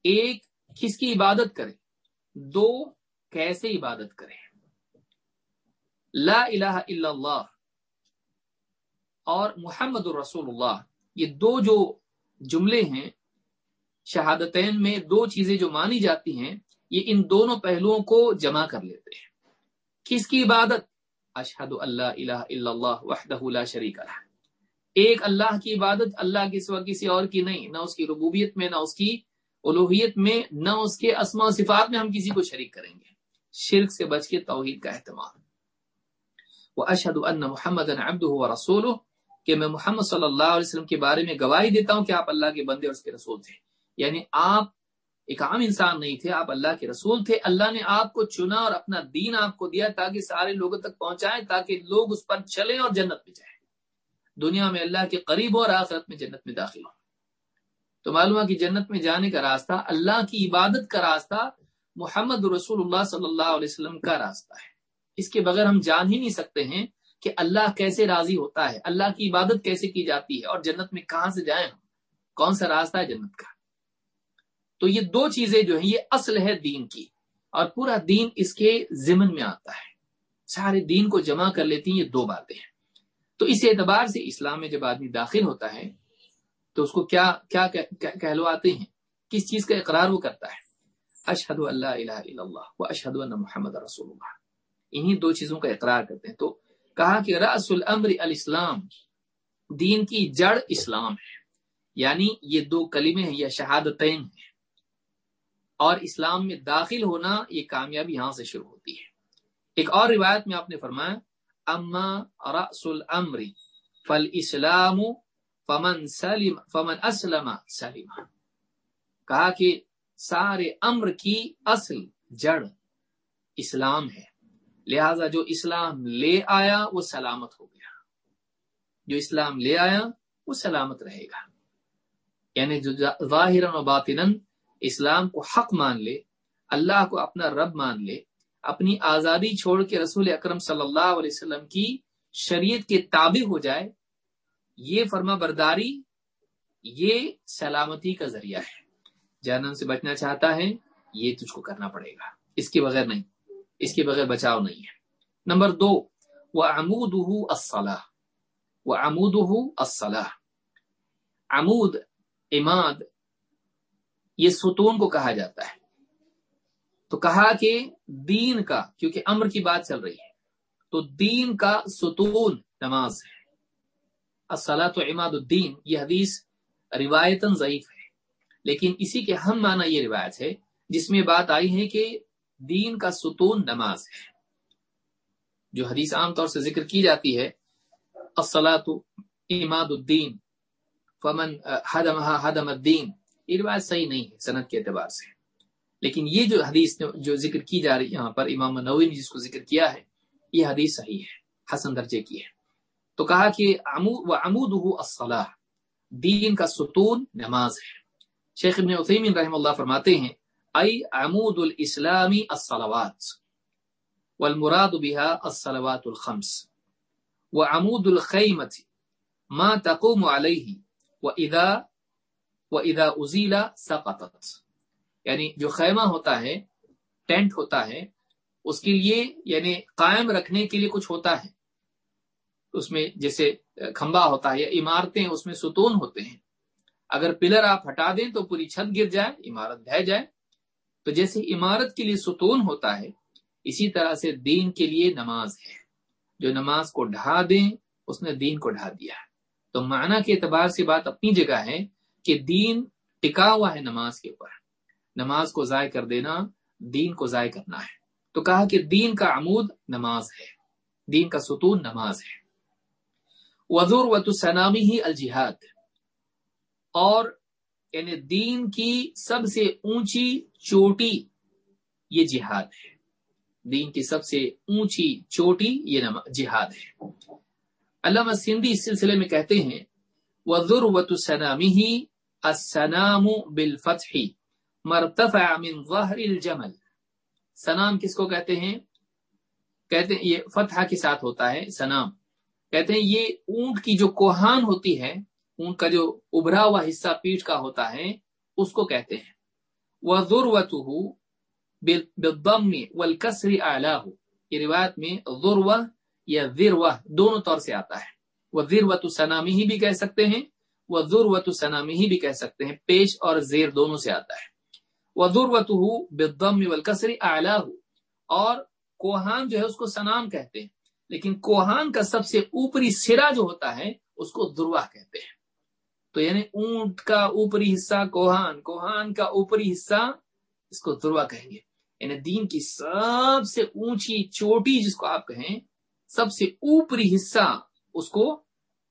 [SPEAKER 1] ایک، کس کی عبادت کرے دو، کیسے عبادت کرے لا الہ الا اللہ اور محمد الرسول اللہ۔ یہ دو جو جملے ہیں شہادتین میں دو چیزیں جو مانی جاتی ہیں، یہ ان دونوں پہلوؤں کو جمع کر لیتے ہیں۔ کس کی عبادت؟ اشہد اللہ الہ الا اللہ وحدہ لا شریک اللہ ایک اللہ کی عبادت اللہ کے سوا کسی اور کی نہیں، نہ اس کی ربوبیت میں، نہ اس کی الوحیت میں، نہ اس کے اسما و صفات میں ہم کسی کو شریک کریں گے۔ شرک سے بچ کے توحید کا اہتمام۔ وہ اشد ان محمد ابد و رسول کہ میں محمد صلی اللہ علیہ وسلم کے بارے میں گواہی دیتا ہوں کہ آپ اللہ کے بندے اور اس کے رسول تھے۔ یعنی آپ ایک عام انسان نہیں تھے، آپ اللہ کے رسول تھے۔ اللہ نے آپ کو چنا اور اپنا دین آپ کو دیا تاکہ سارے لوگوں تک پہنچائیں تاکہ لوگ اس پر چلیں اور جنت میں جائیں۔ دنیا میں اللہ کے قریب اور آخرت میں جنت میں داخل ہوں تو معلوم ہے کہ جنت میں جانے کا راستہ، اللہ کی عبادت کا راستہ محمد رسول اللہ صلی اللہ علیہ وسلم کا راستہ ہے۔ اس کے بغیر ہم جان ہی نہیں سکتے ہیں کہ اللہ کیسے راضی ہوتا ہے، اللہ کی عبادت کیسے کی جاتی ہے اور جنت میں کہاں سے جائیں ہم؟ کون سا راستہ ہے جنت کا؟ تو یہ دو چیزیں جو ہیں، یہ اصل ہے دین کی۔ اور پورا دین اس کے ضمن میں آتا ہے۔ سارے دین کو جمع کر لیتی ہیں، یہ دو باتیں ہیں۔ تو اس اعتبار سے اسلام میں جب آدمی داخل ہوتا ہے، تو اس کو کیا کیا کہلواتے ہیں؟ کس چیز کا اقرار وہ کرتا ہے؟ اشہد اللہ الہ الا اللہ و اشہد اللہ محمد رسول اللہ۔ انہی دو چیزوں کا اقرار کرتے ہیں۔ تو کہا کہ رأس الامر الاسلام، دین کی جڑ اسلام ہے۔ یعنی یہ دو کلمے ہیں، یا شہادتین ہیں۔ اور اسلام میں داخل ہونا یہ کامیابی یہاں سے شروع ہوتی ہے۔ ایک اور روایت میں آپ نے فرمایا، اما رأس الامر فالاسلام فمن سلم فمن اسلم سلم کہا کہ سارے امر کی اصل جڑ اسلام ہے۔ لہذا جو اسلام لے آیا، وہ سلامت ہو گیا۔ جو اسلام لے آیا، وہ سلامت رہے گا۔ یعنی جو ظاہر و باطن اسلام کو حق مان لے، اللہ کو اپنا رب مان لے، اپنی آزادی چھوڑ کے رسول اکرم صلی اللہ علیہ وسلم کی شریعت کے تابع ہو جائے، یہ فرما برداری، یہ سلامتی کا ذریعہ ہے۔ جہنم سے بچنا چاہتا ہے، یہ تجھ کو کرنا پڑے گا۔ اس کے بغیر نہیں، اس کے بغیر بچاؤ نہیں ہے۔ نمبر دو وہ امود وہ امود امود اماد یہ ستون کو کہا جاتا ہے۔ تو کہا کہ دین کا، کیونکہ امر کی بات چل رہی ہے، تو دین کا ستون نماز ہے۔ الصلاح تو اماد الدین، یہ حدیث روایتاً ضعیف ہے۔ لیکن اسی کے ہم معنی یہ روایت ہے، جس میں بات آئی ہے کہ دین کا ستون نماز ہے۔ جو حدیث عام طور سے ذکر کی جاتی ہے السلاۃ اماد الدین، فمن حدم الدین۔ یہ روایت صحیح نہیں ہے صنعت کے اعتبار سے۔ لیکن یہ جو حدیث جو ذکر کی جا رہی یہاں پر امام نوی نے جس کو ذکر کیا ہے، یہ حدیث صحیح ہے، حسن درجے کی ہے۔ تو کہا کہ عمود الصلاح دین کا ستون نماز ہے۔ شیخ ابن عثیمین رحم اللہ فرماتے ہیں، ای عمود الاسلامی الصلوات، والمراد بها الصلوات الخمس۔ وعمود الخیمت ما تقوم علیہ واذا واذا ازیل سقطت۔ یعنی جو خیمہ ہوتا ہے، ٹینٹ ہوتا ہے، اس کے لیے یعنی قائم رکھنے کے لیے کچھ ہوتا ہے۔ اس میں جیسے کھمبا ہوتا ہے یا عمارتیں، اس میں ستون ہوتے ہیں۔ اگر پلر آپ ہٹا دیں تو پوری چھت گر جائے، عمارت ڈہ جائے۔ تو جیسے عمارت کے لیے ستون ہوتا ہے، اسی طرح سے دین کے لیے نماز ہے۔ جو نماز کو ڈھا دیں، اس نے دین کو ڈھا دیا۔ تو معنی کے اعتبار سے بات اپنی جگہ ہے کہ دین ٹکا ہوا ہے نماز کے اوپر۔ نماز کو ضائع کر دینا، دین کو ضائع کرنا ہے۔ تو کہا کہ دین کا عمود نماز ہے، دین کا ستون نماز ہے۔ وزور و تو سنامی ہی الجہاد اور یعنی دین کی سب سے اونچی چوٹی یہ جہاد ہے۔ دین کی سب سے اونچی چوٹی یہ جہاد ہے۔ علامہ سندھی اس سلسلے میں کہتے ہیں، وَذُرْوَةُ سَنَامِهِ السَّنَامُ بِالْفَتْحِ مرتفع من ظہر الجمل. سنام کس کو کہتے ہیں؟ کہتے ہیں، یہ فتح کے ساتھ ہوتا ہے، سنام. کہتے ہیں، یہ اونٹ کی جو کوہان ہوتی ہے، اونٹ کا جو ابھرا ہوا حصہ پیٹ کا ہوتا ہے، اس کو کہتے ہیں. وہ ضرورت والکسر اعلیٰ یہ روایت میں ضرو یا ذروہ دونوں طور سے آتا ہے. وہ ذروت سنامی ہی بھی کہہ سکتے ہیں وہ ضرورت سنامی ہی بھی کہہ سکتے ہیں، پیش اور زیر دونوں سے آتا ہے۔ والکسر اعلیٰ اور کوہان جو ہے اس کو سنام کہتے ہیں۔ لیکن کوہان کا سب سے اوپری سرا جو ہوتا ہے، اس کو دروا کہتے ہیں۔ تو یعنی اونٹ کا اوپری حصہ، کوہان کوہان کا اوپری حصہ اس کو دروا کہیں گے۔ یعنی دین کی سب سے اونچی، چوٹی جس کو آپ کہیں، سب سے اوپری حصہ اس کو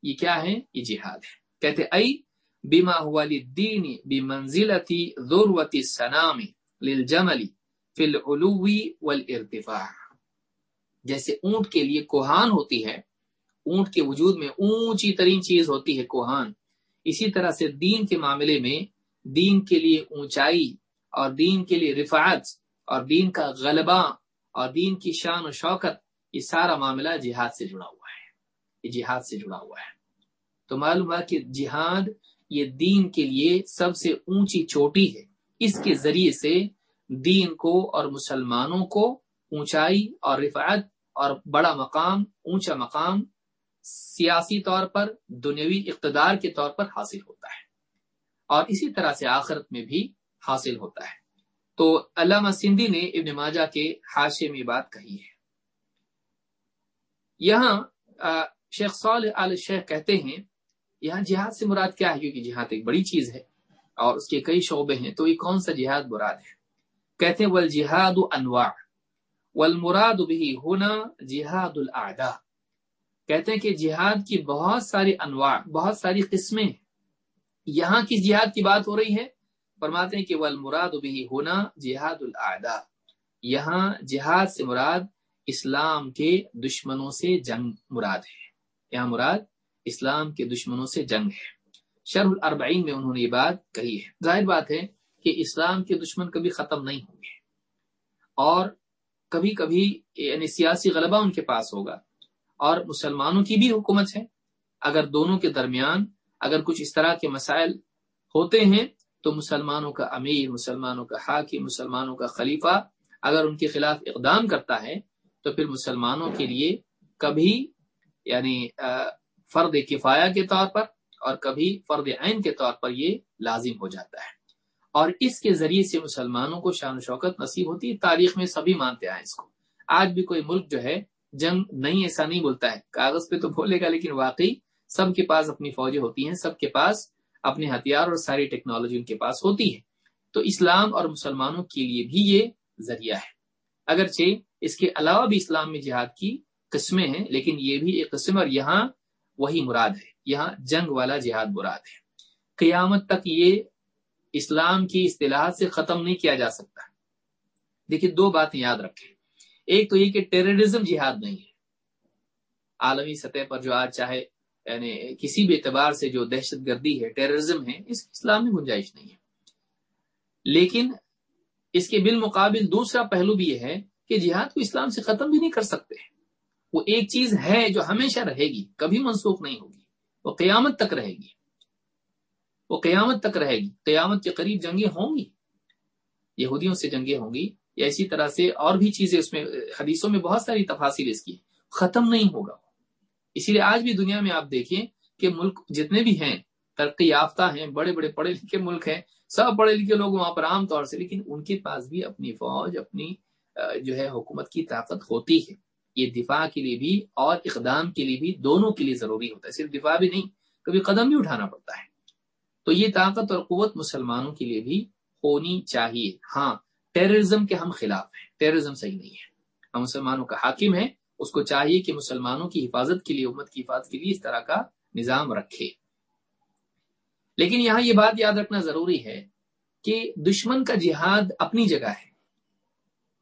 [SPEAKER 1] یہ کیا ہے؟ یہ جہاد ہے۔ کہتے ائی بیما والدین بمنزلتی ذروتی سنامی للجملی فی العلوی والارتفاع جیسے اونٹ کے لیے کوہان ہوتی ہے، اونٹ کے وجود میں اونچی ترین چیز ہوتی ہے، کوہان۔ اسی طرح سے دین کے معاملے میں دین کے لیے اونچائی اور دین کے لیے رفاعت اور دین کا غلبہ اور دین کی شان و شوکت، یہ سارا معاملہ جہاد سے جڑا ہوا ہے۔ یہ جہاد سے جڑا ہوا ہے۔ تو معلوم ہے کہ جہاد یہ دین کے لیے سب سے اونچی چوٹی ہے۔ اس کے ذریعے سے دین کو اور مسلمانوں کو اونچائی اور رفاعت اور بڑا مقام، اونچا مقام سیاسی طور پر دنیوی اقتدار کے طور پر حاصل ہوتا ہے۔ اور اسی طرح سے آخرت میں بھی حاصل ہوتا ہے۔ تو علامہ سندھی نے ابن ماجہ کے حاشے میں بات کہی ہے۔ یہاں شیخ صالح عال شیخ کہتے ہیں یہاں جہاد سے مراد کیا ہے؟ کیونکہ جہاد ایک بڑی چیز ہے اور اس کے کئی شعبے ہیں، تو یہ کون سا جہاد مراد ہے؟ کہتے ہیں، والجہاد انواع والمراد بھی ہونا جہاد الاعداء کہتے ہیں کہ جہاد کی بہت ساری انواع، بہت ساری قسمیں یہاں کس جہاد کی بات ہو رہی ہے، فرماتے ہیں کہ والمراد بھی ہونا جہاد الاعداء یہاں جہاد سے مراد اسلام کے دشمنوں سے جنگ مراد ہے۔ یہاں مراد اسلام کے دشمنوں سے جنگ ہے۔ شرح الاربعین میں انہوں نے یہ بات کہی ہے۔ ظاہر بات ہے کہ اسلام کے دشمن کبھی ختم نہیں ہوں گے۔ اور کبھی کبھی یعنی سیاسی غلبہ ان کے پاس ہوگا۔ اور مسلمانوں کی بھی حکومت ہے۔ اگر دونوں کے درمیان اگر کچھ اس طرح کے مسائل ہوتے ہیں تو مسلمانوں کا امیر، مسلمانوں کا حاکم، مسلمانوں کا خلیفہ اگر ان کے خلاف اقدام کرتا ہے تو پھر مسلمانوں کے لیے کبھی یعنی فرد کفایہ کے طور پر اور کبھی فرد عین کے طور پر یہ لازم ہو جاتا ہے۔ اور اس کے ذریعے سے مسلمانوں کو شان و شوکت نصیب ہوتی ہے، تاریخ میں سبھی مانتے ہیں اس کو۔ آج بھی کوئی ملک جو ہے، جنگ نہیں، ایسا نہیں بولتا ہے۔ کاغذ پہ تو بولے گا، لیکن واقعی سب کے پاس اپنی فوجیں ہوتی ہیں، سب کے پاس اپنے ہتھیار اور ساری ٹیکنالوجی ان کے پاس ہوتی ہے۔ تو اسلام اور مسلمانوں کے لیے بھی یہ ذریعہ ہے۔ اگرچہ اس کے علاوہ بھی اسلام میں جہاد کی قسمیں ہیں، لیکن یہ بھی ایک قسم اور یہاں وہی مراد ہے۔ یہاں جنگ والا جہاد مراد ہے۔ قیامت تک یہ اسلام کی اصطلاحات سے ختم نہیں کیا جا سکتا۔ دیکھیے دو باتیں یاد رکھیں۔ ایک تو یہ کہ ٹیررزم جہاد نہیں ہے۔ عالمی سطح پر جو آج چاہے یعنی کسی بھی اعتبار سے جو دہشت گردی ہے، ٹیررزم ہے، اس اسلام میں گنجائش نہیں ہے۔ لیکن اس کے بالمقابل دوسرا پہلو بھی یہ ہے کہ جہاد کو اسلام سے ختم بھی نہیں کر سکتے۔ وہ ایک چیز ہے جو ہمیشہ رہے گی، کبھی منسوخ نہیں ہوگی۔ وہ قیامت تک رہے گی۔ وہ قیامت تک رہے گی۔ قیامت کے قریب جنگیں ہوں گی۔ یہودیوں سے جنگیں ہوں گی۔ یا اسی طرح سے اور بھی چیزیں اس میں، حدیثوں میں بہت ساری تفاصر اس کی ختم نہیں ہوگا۔ اسی لیے آج بھی دنیا میں آپ دیکھیں کہ ملک جتنے بھی ہیں، ترقی یافتہ ہیں، بڑے بڑے پڑھے لکھے ملک ہیں، سب پڑھے لکھے لوگ وہاں پر عام طور سے، لیکن ان کے پاس بھی اپنی فوج، اپنی جو ہے حکومت کی طاقت ہوتی ہے۔ یہ دفاع کے لیے بھی اور اقدام کے لیے بھی دونوں کے لیے ضروری ہوتا ہے، صرف دفاع بھی نہیں، کبھی قدم بھی اٹھانا پڑتا ہے۔ تو یہ طاقت اور قوت مسلمانوں کے لیے بھی ہونی چاہیے۔ ہاں ٹیررزم کے ہم خلاف ہیں ٹیررزم صحیح نہیں ہے۔ ہم مسلمانوں کا حاکم ہے اس کو چاہیے کہ مسلمانوں کی حفاظت کے لیے، امت کی حفاظت کے لیے اس طرح کا نظام رکھے۔ لیکن یہاں یہ بات یاد رکھنا ضروری ہے کہ دشمن کا جہاد اپنی جگہ ہے،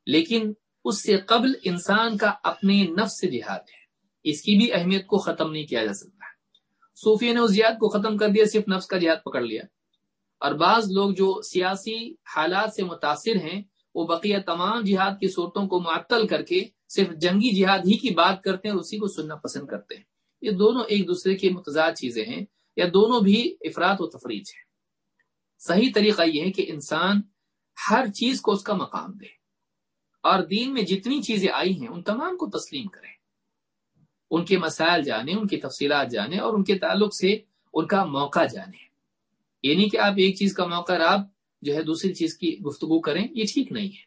[SPEAKER 1] لیکن اس سے قبل انسان کا اپنے نفس سے جہاد ہے۔ اس کی بھی اہمیت کو ختم نہیں کیا جا سکتا۔ صوفیہ نے اس جہاد کو ختم کر دیا، صرف نفس کا جہاد پکڑ لیا۔ اور بعض لوگ جو سیاسی حالات سے متاثر ہیں، وہ بقیہ تمام جہاد کی صورتوں کو معطل کر کے صرف جنگی جہاد ہی کی بات کرتے ہیں اور اسی کو سننا پسند کرتے ہیں۔ یہ دونوں ایک دوسرے کی متضاد چیزیں ہیں، یا دونوں بھی افراد و تفریح ہیں۔ صحیح طریقہ یہ ہے کہ انسان ہر چیز کو اس کا مقام دے۔ اور دین میں جتنی چیزیں آئی ہیں، ان تمام کو تسلیم کریں۔ ان کے مسائل جانے ان کی تفصیلات جانے اور ان کے تعلق سے ان کا موقع جانے یہ نہیں کہ آپ ایک چیز کا موقع آپ جو ہے دوسری چیز کی گفتگو کریں، یہ ٹھیک نہیں ہے۔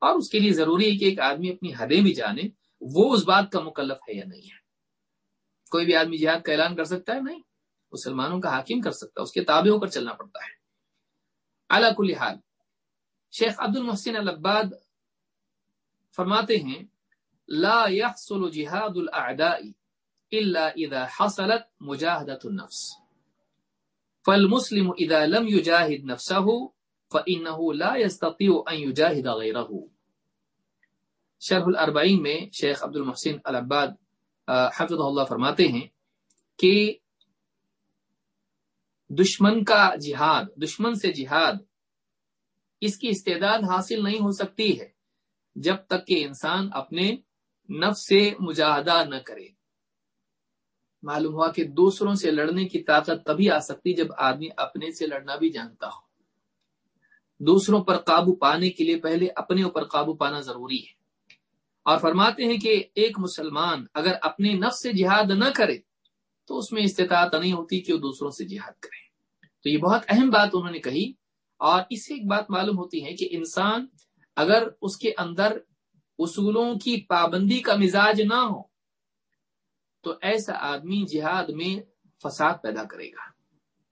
[SPEAKER 1] اور اس کے لیے ضروری ہے کہ ایک آدمی اپنی حدیں بھی جانے، وہ اس بات کا مکلف ہے یا نہیں ہے۔ کوئی بھی آدمی جہاد کا اعلان کر سکتا ہے؟ نہیں۔ مسلمانوں کا حاکم کر سکتا ہے، اس کے تابع ہو کر چلنا پڑتا ہے۔ اعلی کل حال، شیخ عبد المحسن الباد فرماتے ہیں، لا يحصل جهاد الاعداء الا اذا حصلت مجاهده النفس. فالمسلم اذا لم يجاهد نفسه فانه لا يستطيع ان يجاهد غيره شرح الاربعین میں شیخ عبد المحسن العباد حفظ اللہ فرماتے ہیں کہ دشمن کا جہاد، دشمن سے جہاد اس کی استعداد حاصل نہیں ہو سکتی ہے۔ جب تک کہ انسان اپنے نفس سے مجاہدہ نہ کرے۔ معلوم ہوا کہ دوسروں سے لڑنے کی طاقت تبھی آ سکتی جب آدمی اپنے سے لڑنا بھی جانتا ہو۔ دوسروں پر قابو پانے کے لیے پہلے اپنے اوپر قابو پانا ضروری ہے۔ اور فرماتے ہیں کہ ایک مسلمان اگر اپنے نفس سے جہاد نہ کرے تو اس میں استطاعت نہیں ہوتی کہ وہ دوسروں سے جہاد کرے۔ تو یہ بہت اہم بات انہوں نے کہی اور اس سے ایک بات معلوم ہوتی ہے کہ انسان اگر اس کے اندر اصولوں کی پابندی کا مزاج نہ ہو، تو ایسا آدمی جہاد میں فساد پیدا کرے گا۔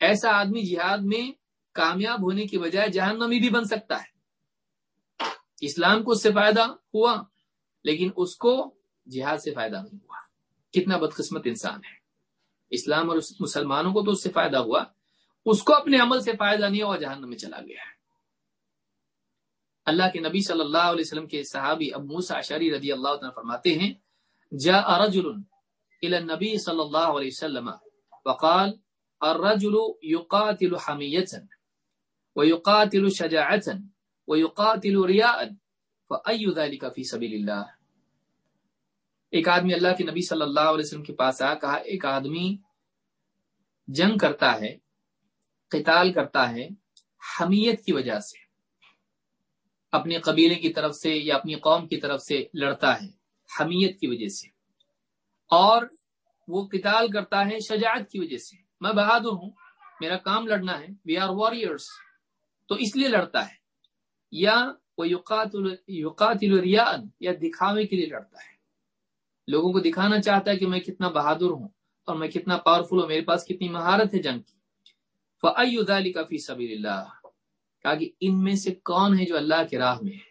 [SPEAKER 1] ایسا آدمی جہاد میں کامیاب ہونے کی بجائے جہنمی بھی بن سکتا ہے۔ اسلام کو اس سے فائدہ ہوا، لیکن اس کو جہاد سے فائدہ نہیں ہوا۔ کتنا بدقسمت انسان ہے۔ اسلام اور مسلمانوں کو تو اس سے فائدہ ہوا۔ اس کو اپنے عمل سے فائدہ نہیں ہوا، جہنم میں چلا گیا۔ ہے اللہ کے نبی صلی اللہ علیہ وسلم کے صحابی ابو اشاری رضی اللہ عنہ فرماتے ہیں جا رجل الى النبی صلی اللہ علیہ وسلم وقال، الرجل يقاتل حمية ويقاتل شجاعة ويقاتل رياء فأي ذلك في سبيل الله ایک آدمی اللہ کے نبی صلی اللہ علیہ وسلم کے پاس آ کہا، ایک آدمی جنگ کرتا ہے، قتال کرتا ہے حمیت کی وجہ سے۔ اپنے قبیلے کی طرف سے یا اپنی قوم کی طرف سے لڑتا ہے، حمیت کی وجہ سے۔ اور وہ قتال کرتا ہے شجاعت کی وجہ سے۔ میں بہادر ہوں، میرا کام لڑنا ہے وی آر واریئرس تو اس لیے لڑتا ہے۔ یا وہ یوقات یا دکھاوے کے لیے لڑتا ہے۔ لوگوں کو دکھانا چاہتا ہے کہ میں کتنا بہادر ہوں اور میں کتنا پاورفل ہوں، میرے پاس کتنی مہارت ہے جنگ کی۔ فعی کا فی سبیل اللہ کہا کہ ان میں سے کون ہے جو اللہ کے راہ میں ہے؟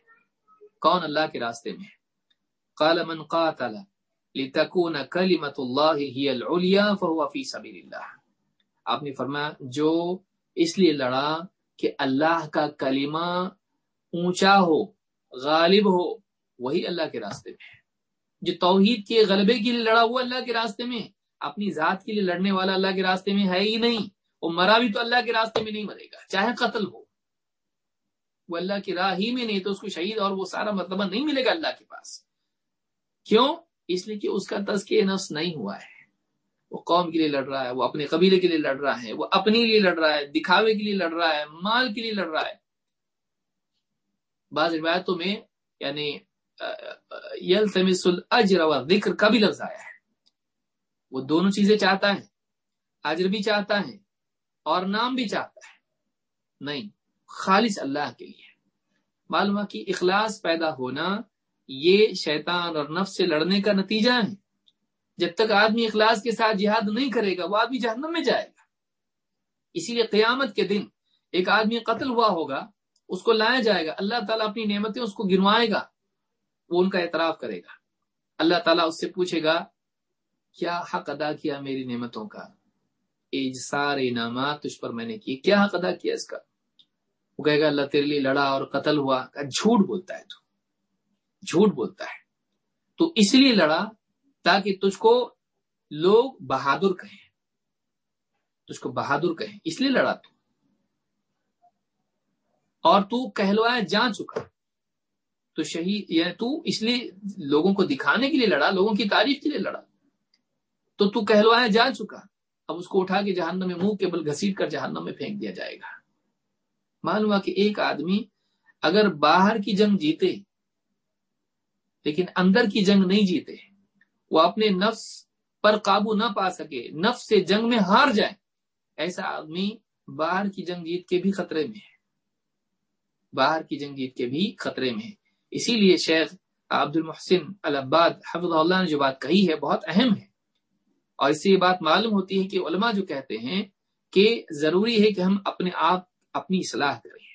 [SPEAKER 1] کون اللہ کے راستے میں ہے؟ قال من قاتل لتكون كلمه الله هي العليا فهو في سبيل الله آپ نے فرمایا، جو اس لیے لڑا کہ اللہ کا کلمہ اونچا ہو، غالب ہو، وہی اللہ کے راستے میں ہے۔ جو توحید کے غلبے کے لیے لڑا ہوا اللہ کے راستے میں اپنی ذات کے لیے لڑنے والا اللہ کے راستے میں ہے ہی نہیں، وہ مرا بھی تو اللہ کے راستے میں نہیں مرے گا، چاہے قتل ہو۔ وہ اللہ کی راہ ہی میں نہیں تو اس کو شہید اور وہ سارا مطلب نہیں ملے گا اللہ کے پاس۔ کیوں؟ اس لیے کہ اس کا تزکیہ نفس نہیں ہوا ہے۔ وہ قوم کے لیے لڑ رہا ہے، وہ اپنے قبیلے کے لیے لڑ رہا ہے، وہ اپنے لیے لڑ رہا ہے، دکھاوے کے لیے لڑ رہا ہے، مال کے لیے لڑ رہا ہے۔ بعض روایتوں میں یعنی الاجر و ذکر کا بھی لفظ آیا ہے۔ وہ دونوں چیزیں چاہتا ہے، اجر بھی چاہتا ہے اور نام بھی چاہتا ہے۔ نہیں خالص اللہ کے لیے۔ معلوم کی اخلاص پیدا ہونا یہ شیطان اور نفس سے لڑنے کا نتیجہ ہے۔ جب تک آدمی اخلاص کے ساتھ جہاد نہیں کرے گا، وہ آدمی جہنم میں جائے گا۔ اسی لیے قیامت کے دن ایک آدمی قتل ہوا ہوگا، اس کو لایا جائے گا۔ اللہ تعالیٰ اپنی نعمتیں اس کو گنوائے گا، وہ ان کا اعتراف کرے گا۔ اللہ تعالیٰ اس سے پوچھے گا، کیا حق ادا کیا میری نعمتوں کا؟ سارے انعامات، تجھ پر میں نے کی کیا حق ادا کیا اس کا؟ وہ کہے گا، اللہ تیرے لیے لڑا اور قتل ہوا۔ جھوٹ بولتا ہے تو۔ جھوٹ بولتا ہے۔ تو اس لیے لڑا تاکہ تجھ کو لوگ بہادر کہیں۔ تجھ کو بہادر کہیں۔ اس لیے لڑا تو۔ اور تو کہلوایا جا چکا۔ تو شہید یعنی تو اس لیے لوگوں کو دکھانے کے لیے لڑا، لوگوں کی تعریف کے لیے لڑا۔ تو تو کہلوایا جا چکا۔ اب اس کو اٹھا کے جہنم میں منہ کے بل گھسیٹ کر جہنم میں پھینک دیا جائے گا۔ معلوم ہوا کہ ایک آدمی اگر باہر کی جنگ جیتے لیکن اندر کی جنگ نہیں جیتے، وہ اپنے نفس پر قابو نہ پا سکے، نفس سے جنگ میں ہار جائے، ایسا آدمی باہر کی جنگ جیت کے بھی خطرے میں ہے۔ باہر کی جنگ جیت کے بھی خطرے میں ہے۔ اسی لیے شیخ عبد المحسن العباد حفظ اللہ نے جو بات کہی ہے بہت اہم ہے۔ اور اس سے یہ بات معلوم ہوتی ہے کہ علماء جو کہتے ہیں کہ ضروری ہے کہ ہم اپنے آپ اپنی اصلاح کریں۔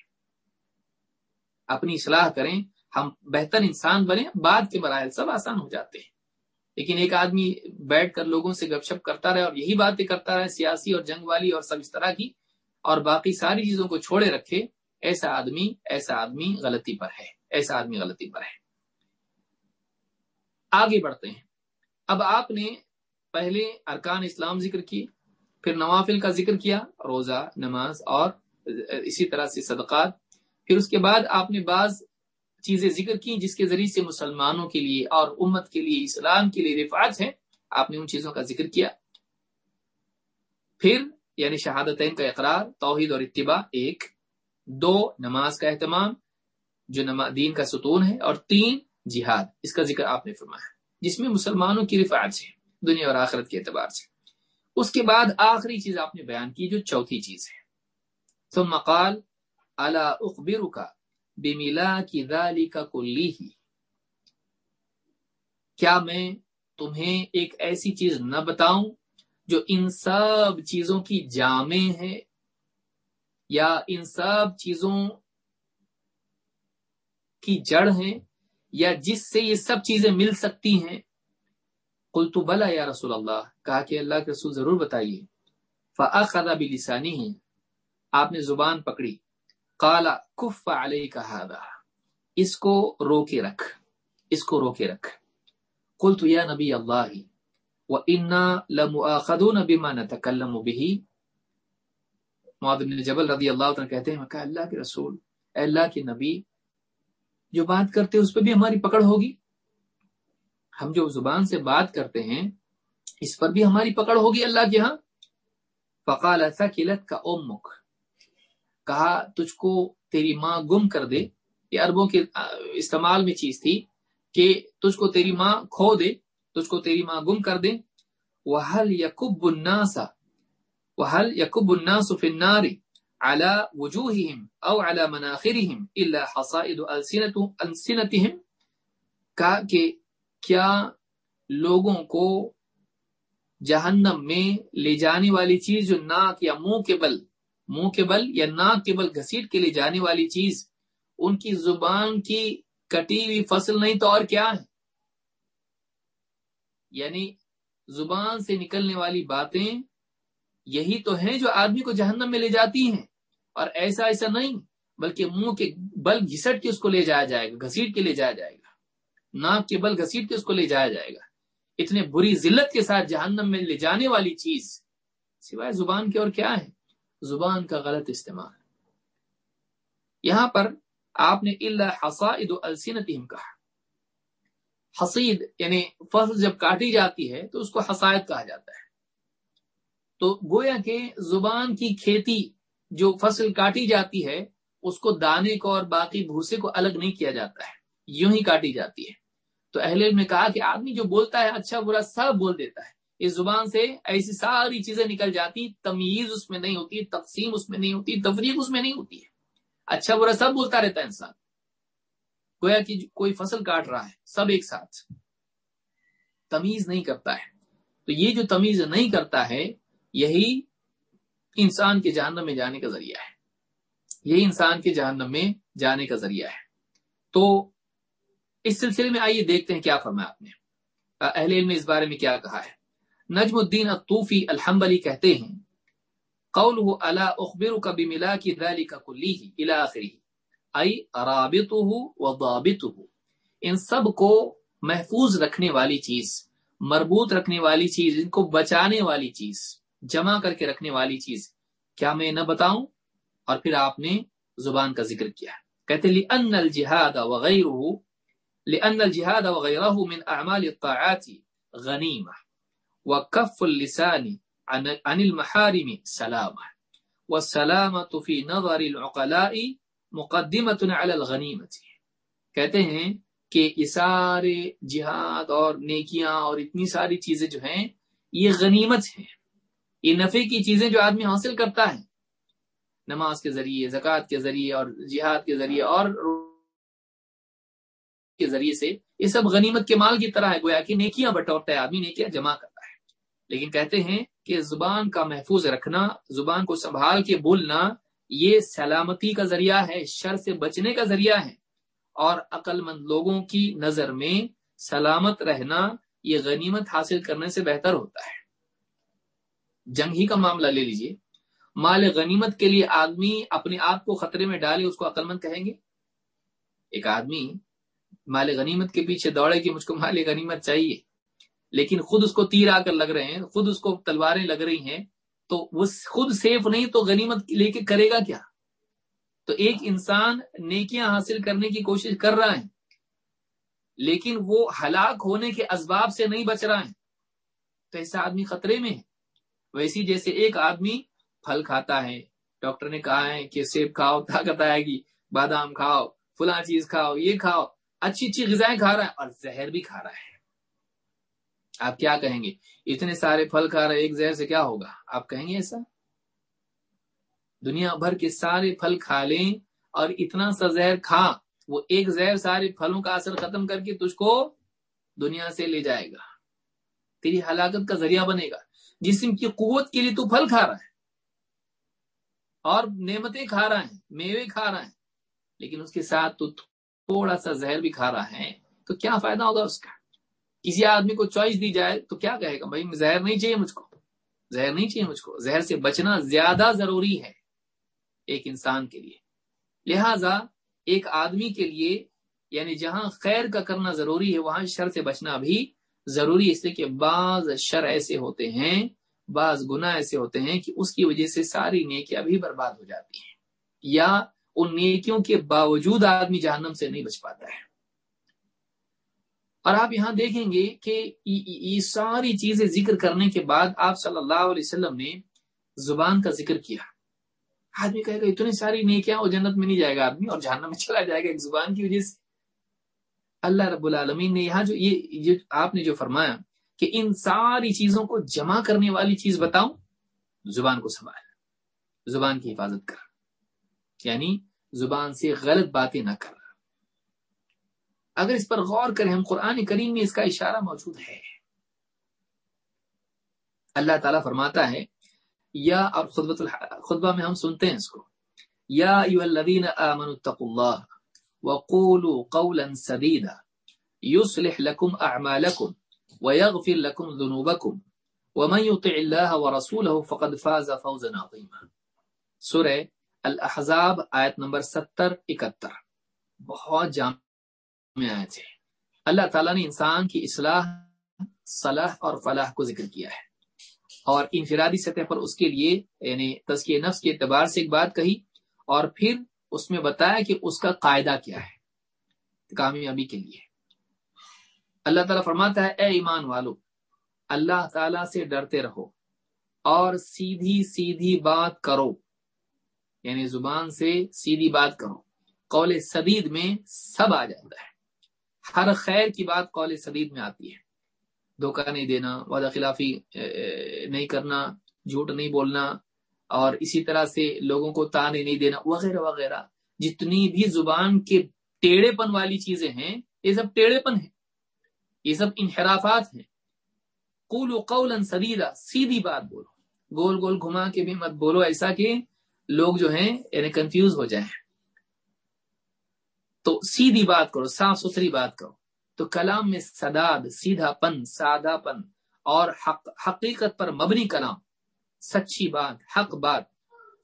[SPEAKER 1] اپنی اصلاح کریں، ہم بہتر انسان بنے بعد کے مراحل سب آسان ہو جاتے ہیں۔ لیکن ایک آدمی بیٹھ کر لوگوں سے گپ شپ کرتا رہے اور یہی باتیں کرتا رہے، سیاسی اور جنگ والی اور سب اس طرح کی، اور باقی ساری چیزوں کو چھوڑے رکھے، ایسا آدمی ایسا آدمی غلطی پر ہے۔ ایسا آدمی غلطی پر ہے۔ آگے بڑھتے ہیں۔ اب آپ نے پہلے ارکان اسلام ذکر کی پھر نوافل کا ذکر کیا، روزہ، نماز اور اسی طرح سے صدقات۔ پھر اس کے بعد آپ نے بعض چیزیں ذکر کی جس کے ذریعے سے مسلمانوں کے لیے اور امت کے لیے، اسلام کے لیے رفاظ ہے آپ نے ان چیزوں کا ذکر کیا۔ پھر یعنی شہادتین کا اقرار، توحید اور اتباع، ایک۔ دو، نماز کا اہتمام، جو دین کا ستون ہے، اور تین، جہاد۔ اس کا ذکر آپ نے فرمایا۔ جس میں مسلمانوں کی رفاظ ہے، دنیا اور آخرت کے اعتبار سے۔ اس کے بعد آخری چیز آپ نے بیان کی، جو چوتھی چیز ہے۔ ثم قال الا اخبرك بملاك ذلك كله? کیا میں تمہیں ایک ایسی چیز نہ بتاؤں جو ان سب چیزوں کی جامع ہے؟ یا ان سب چیزوں کی جڑ ہے یا جس سے یہ سب چیزیں مل سکتی ہیں؟ کل تو بلا یا رسول اللہ. کہا کہ اللہ کے رسول ضرور بتائیے۔ فاخذ بلسانه آپ نے زبان پکڑی۔ کالا کف علیہ کا اس کو رو کے رکھ۔ اس کو رو کے رکھ۔ کل تو یا نبی اللہ، و انا لمؤاخذون بما نتکلم به معاذ بن جبل رضی اللہ عنہ کہتے ہیں کہ اللہ کے رسول، اے اللہ کے نبی، جو بات کرتے اس پہ بھی ہماری پکڑ ہوگی۔ ہم جو زبان سے بات کرتے ہیں، اس پر بھی ہماری پکڑ ہوگی اللہ کے ہاں فقال ثقلت کا امک کہا، تجھ کو تیری ماں گم کر دے۔ یہ اربوں کے استعمال میں چیز تھی کہ تجھ کو تیری ماں کھو دے، تجھ کو تیری ماں گم کر دے۔ وہ حل یقب الناسا وہ حل یقب الناس فناری على وجوههم او على مناخرهم الا حصائد السنتهم کہا کہ کیا لوگوں کو جہنم میں لے جانے والی چیز جو ناک یا منہ کے بل منہ کے بل یا ناک کے بل گھسیٹ کے لیے جانے والی چیز، ان کی زبان کی کٹی ہوئی فصل نہیں تو اور کیا ہے؟ یعنی زبان سے نکلنے والی باتیں یہی تو ہیں جو آدمی کو جہنم میں لے جاتی ہیں۔ اور ایسا ایسا نہیں، بلکہ منہ کے بل گھسٹ کے اس کو لے جایا جائے گا، گھسیٹ کے لے جایا جائے گا۔ ناک کے بل گھسیٹ کے اس کو لے جایا جائے گا۔ اتنے بری ذلت کے ساتھ جہنم میں لے جانے والی چیز، سوائے زبان کے اور کیا ہے؟ زبان کا غلط استعمال۔ یہاں پر آپ نے اللہ حسائد السنتہم کہا۔ حسید یعنی فصل جب کاٹی جاتی ہے تو اس کو حسائد کہا جاتا ہے۔ تو گویا کہ زبان کی کھیتی جو فصل کاٹی جاتی ہے، اس کو دانے کو اور باقی بھوسے کو الگ نہیں کیا جاتا ہے، یوں ہی کاٹی جاتی ہے۔ تو اہل نے کہا کہ آدمی جو بولتا ہے اچھا برا سب بول دیتا ہے۔ اس زبان سے ایسی ساری چیزیں نکل جاتی، تمیز اس میں نہیں ہوتی، تقسیم اس میں نہیں ہوتی، تفریق اس میں نہیں ہوتی ہے۔ اچھا برا سب بولتا رہتا ہے انسان۔ گویا کہ کوئی فصل کاٹ رہا ہے، سب ایک ساتھ۔ تمیز نہیں کرتا ہے۔ تو یہ جو تمیز نہیں کرتا ہے، یہی انسان کے جہنم میں جانے کا ذریعہ ہے۔ یہی انسان کے جہنم میں جانے کا ذریعہ ہے۔ تو اس سلسلے میں آئیے دیکھتے ہیں کیا فرمایا آپ نے۔ اہل علم اس بارے میں کیا کہا ہے؟ نجم الدین الطوفی الحمبلی کہتے ہیں قول وہ اللہ اخبر کا بھی ملا کی دلی کا کلی ان سب کو محفوظ رکھنے والی چیز، مربوط رکھنے والی چیز، ان کو بچانے والی چیز، جمع کر کے رکھنے والی چیز۔ کیا میں نہ بتاؤں؟ اور پھر آپ نے زبان کا ذکر کیا۔ کہتے لأن الجهاد وغيره، لأن الجهاد وغيره من أعمال الطاعات غنيمة وكف اللسان عن المحارم سلامة والسلامة في نظر العقلاء مقدمة على الغنيمة۔ کہتے ہیں کہ یہ سارے جہاد اور نیکیاں اور اتنی ساری چیزیں جو ہیں، یہ غنیمت ہیں۔ یہ نفع کی چیزیں جو آدمی حاصل کرتا ہے۔ نماز کے ذریعے، زکوٰۃ کے ذریعے اور جہاد کے ذریعے اور کے ذریعے سے یہ سب غنیمت کے مال کی طرح ہے۔ گویا کہ نیکیاں بٹورتا ہے، آدمی نیکیاں جمع کرتا لیکن کہتے ہیں کہ زبان کا محفوظ رکھنا، زبان کو سنبھال کے بولنا، یہ سلامتی کا ذریعہ ہے، شر سے بچنے کا ذریعہ ہے۔ اور عقل مند لوگوں کی نظر میں سلامت رہنا، یہ غنیمت حاصل کرنے سے بہتر ہوتا ہے۔ جنگ ہی کا معاملہ لے لیجیے۔ مال غنیمت کے لیے آدمی اپنے آپ کو خطرے میں ڈالے، اس کو عقل مند کہیں گے؟ ایک آدمی مال غنیمت کے پیچھے دوڑے کہ مجھ کو مال غنیمت چاہیے۔ لیکن خود اس کو تیر آ کر لگ رہے ہیں، خود اس کو تلواریں لگ رہی ہیں، تو وہ خود سیف نہیں تو غنیمت لے کے کرے گا کیا؟ تو ایک انسان نیکیاں حاصل کرنے کی کوشش کر رہا ہے، لیکن وہ ہلاک ہونے کے اسباب سے نہیں بچ رہا ہے۔ تو ایسا آدمی خطرے میں ہے۔ ویسی جیسے ایک آدمی پھل کھاتا ہے، ڈاکٹر نے کہا ہے کہ سیب کھاؤ، طاقت آئے گی، بادام کھاؤ، فلاں چیز کھاؤ، یہ کھاؤ، اچھی اچھی غذائیں کھا رہا ہے اور زہر بھی کھا رہا ہے۔ آپ کیا کہیں گے؟ اتنے سارے پھل کھا رہے، ایک زہر سے کیا ہوگا؟ آپ کہیں گے ایسا؟ دنیا بھر کے سارے پھل کھا لیں اور اتنا سا زہر کھا، وہ ایک زہر سارے پھلوں کا اثر ختم کر کے تجھ کو دنیا سے لے جائے گا۔ تیری ہلاکت کا ذریعہ بنے گا۔ جسم کی قوت کے لیے تو پھل کھا رہا ہے۔ اور نعمتیں کھا رہا ہے، میوے کھا رہا ہے، لیکن اس کے ساتھ تو تھوڑا سا زہر بھی کھا رہا ہے۔ تو کیا فائدہ ہوگا اس کا؟ کسی آدمی کو چوائس دی جائے تو کیا کہے گا؟ بھائی، زہر نہیں چاہیے مجھ کو۔ زہر نہیں چاہیے مجھ کو۔ زہر سے بچنا زیادہ ضروری ہے ایک انسان کے لیے۔ لہذا ایک آدمی کے لیے یعنی جہاں خیر کا کرنا ضروری ہے، وہاں شر سے بچنا بھی ضروری اس لیے کہ بعض شر ایسے ہوتے ہیں، بعض گنا ایسے ہوتے ہیں کہ اس کی وجہ سے ساری نیکیاں بھی برباد ہو جاتی ہیں۔ یا ان نیکیوں کے باوجود آدمی جہنم سے نہیں بچ پاتا ہے۔ اور آپ یہاں دیکھیں گے کہ یہ ساری چیزیں ذکر کرنے کے بعد آپ صلی اللہ علیہ وسلم نے زبان کا ذکر کیا۔ آدمی کہے گا، اتنی ساری نیکیاں وہ جنت میں نہیں جائے گا آدمی، اور جہنم میں چلا جائے گا ایک زبان کی وجہ سے۔ اللہ رب العالمین نے یہاں جو یہ آپ نے جو فرمایا کہ ان ساری چیزوں کو جمع کرنے والی چیز بتاؤں زبان کو سنبھال، زبان کی حفاظت کر۔ یعنی زبان سے غلط باتیں نہ کر۔ اگر اس پر غور کریں، ہم قرآن کریم میں اس کا اشارہ موجود ہے۔ اللہ تعالیٰ فرماتا ہے، یا اور خطبہ میں ہم سنتے ہیں اس کو۔ یا ایو الذین آمنوا اتقوا اللہ وقولوا قولا سدیدا يصلح لكم اعمالكم ويغفر لكم ذنوبكم ومن يطع الله ورسوله فقد فاز فوزا عظيما سورہ الاحزاب آیت نمبر 70 71 بہت جامع آیت ہے اللہ تعالیٰ نے انسان کی اصلاح، صلاح اور فلاح کو ذکر کیا ہے۔ اور انفرادی سطح پر اس کے لیے یعنی تزکیہ نفس کے اعتبار سے ایک بات کہی، اور پھر اس میں بتایا کہ اس کا قاعدہ کیا ہے کامیابی کے لیے۔ اللہ تعالیٰ فرماتا ہے، اے ایمان والو، اللہ تعالی سے ڈرتے رہو اور سیدھی سیدھی بات کرو۔ یعنی زبان سے سیدھی بات کرو۔ قول سدید میں سب آ جاتا ہے۔ ہر خیر کی بات قول سدید میں آتی ہے۔ دھوکہ نہیں دینا، وعدہ خلافی نہیں کرنا، جھوٹ نہیں بولنا، اور اسی طرح سے لوگوں کو تانے نہیں دینا، وغیرہ وغیرہ۔ جتنی بھی زبان کے ٹیڑے پن والی چیزیں ہیں، یہ سب ٹیڑے پن ہیں۔ یہ سب انحرافات ہیں۔ قول و قول سدیدہ سیدھی بات بولو۔ گول گول گھما کے بھی مت بولو، ایسا کہ لوگ جو ہیں یعنی کنفیوز ہو جائیں۔ تو سیدھی بات کرو، صاف ستھری بات کرو۔ تو کلام میں سداد، سیدھا پن، سادہ پن اور حق، حقیقت پر مبنی کلام۔ سچی بات، حق بات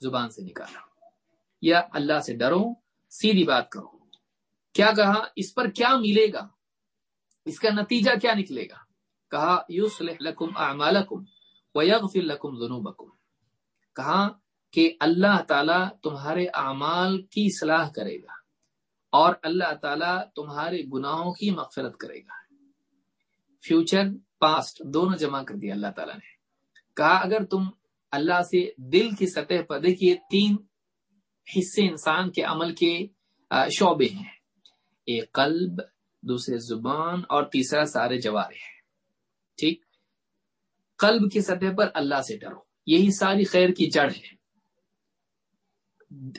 [SPEAKER 1] زبان سے نکالا۔ یا اللہ سے ڈرو، سیدھی بات کرو۔ کیا کہا؟ اس پر کیا ملے گا؟ اس کا نتیجہ کیا نکلے گا؟ کہا یوس لکم اعمالکم ویغفر لکم ذنوبکم۔ کہا کہ اللہ تعالی تمہارے اعمال کی اصلاح کرے گا۔ اور اللہ تعالی تمہارے گناہوں کی مغفرت کرے گا۔ فیوچر پاسٹ دونوں جمع کر دیا اللہ تعالیٰ نے۔ کہا، اگر تم اللہ سے دل کی سطح پر، دیکھیے، تین حصے انسان کے عمل کے شعبے ہیں۔ ایک قلب، دوسرے زبان اور تیسرا سارے جوارے ہیں۔ ٹھیک؟ قلب کی سطح پر اللہ سے ڈرو۔ یہی ساری خیر کی جڑ ہے۔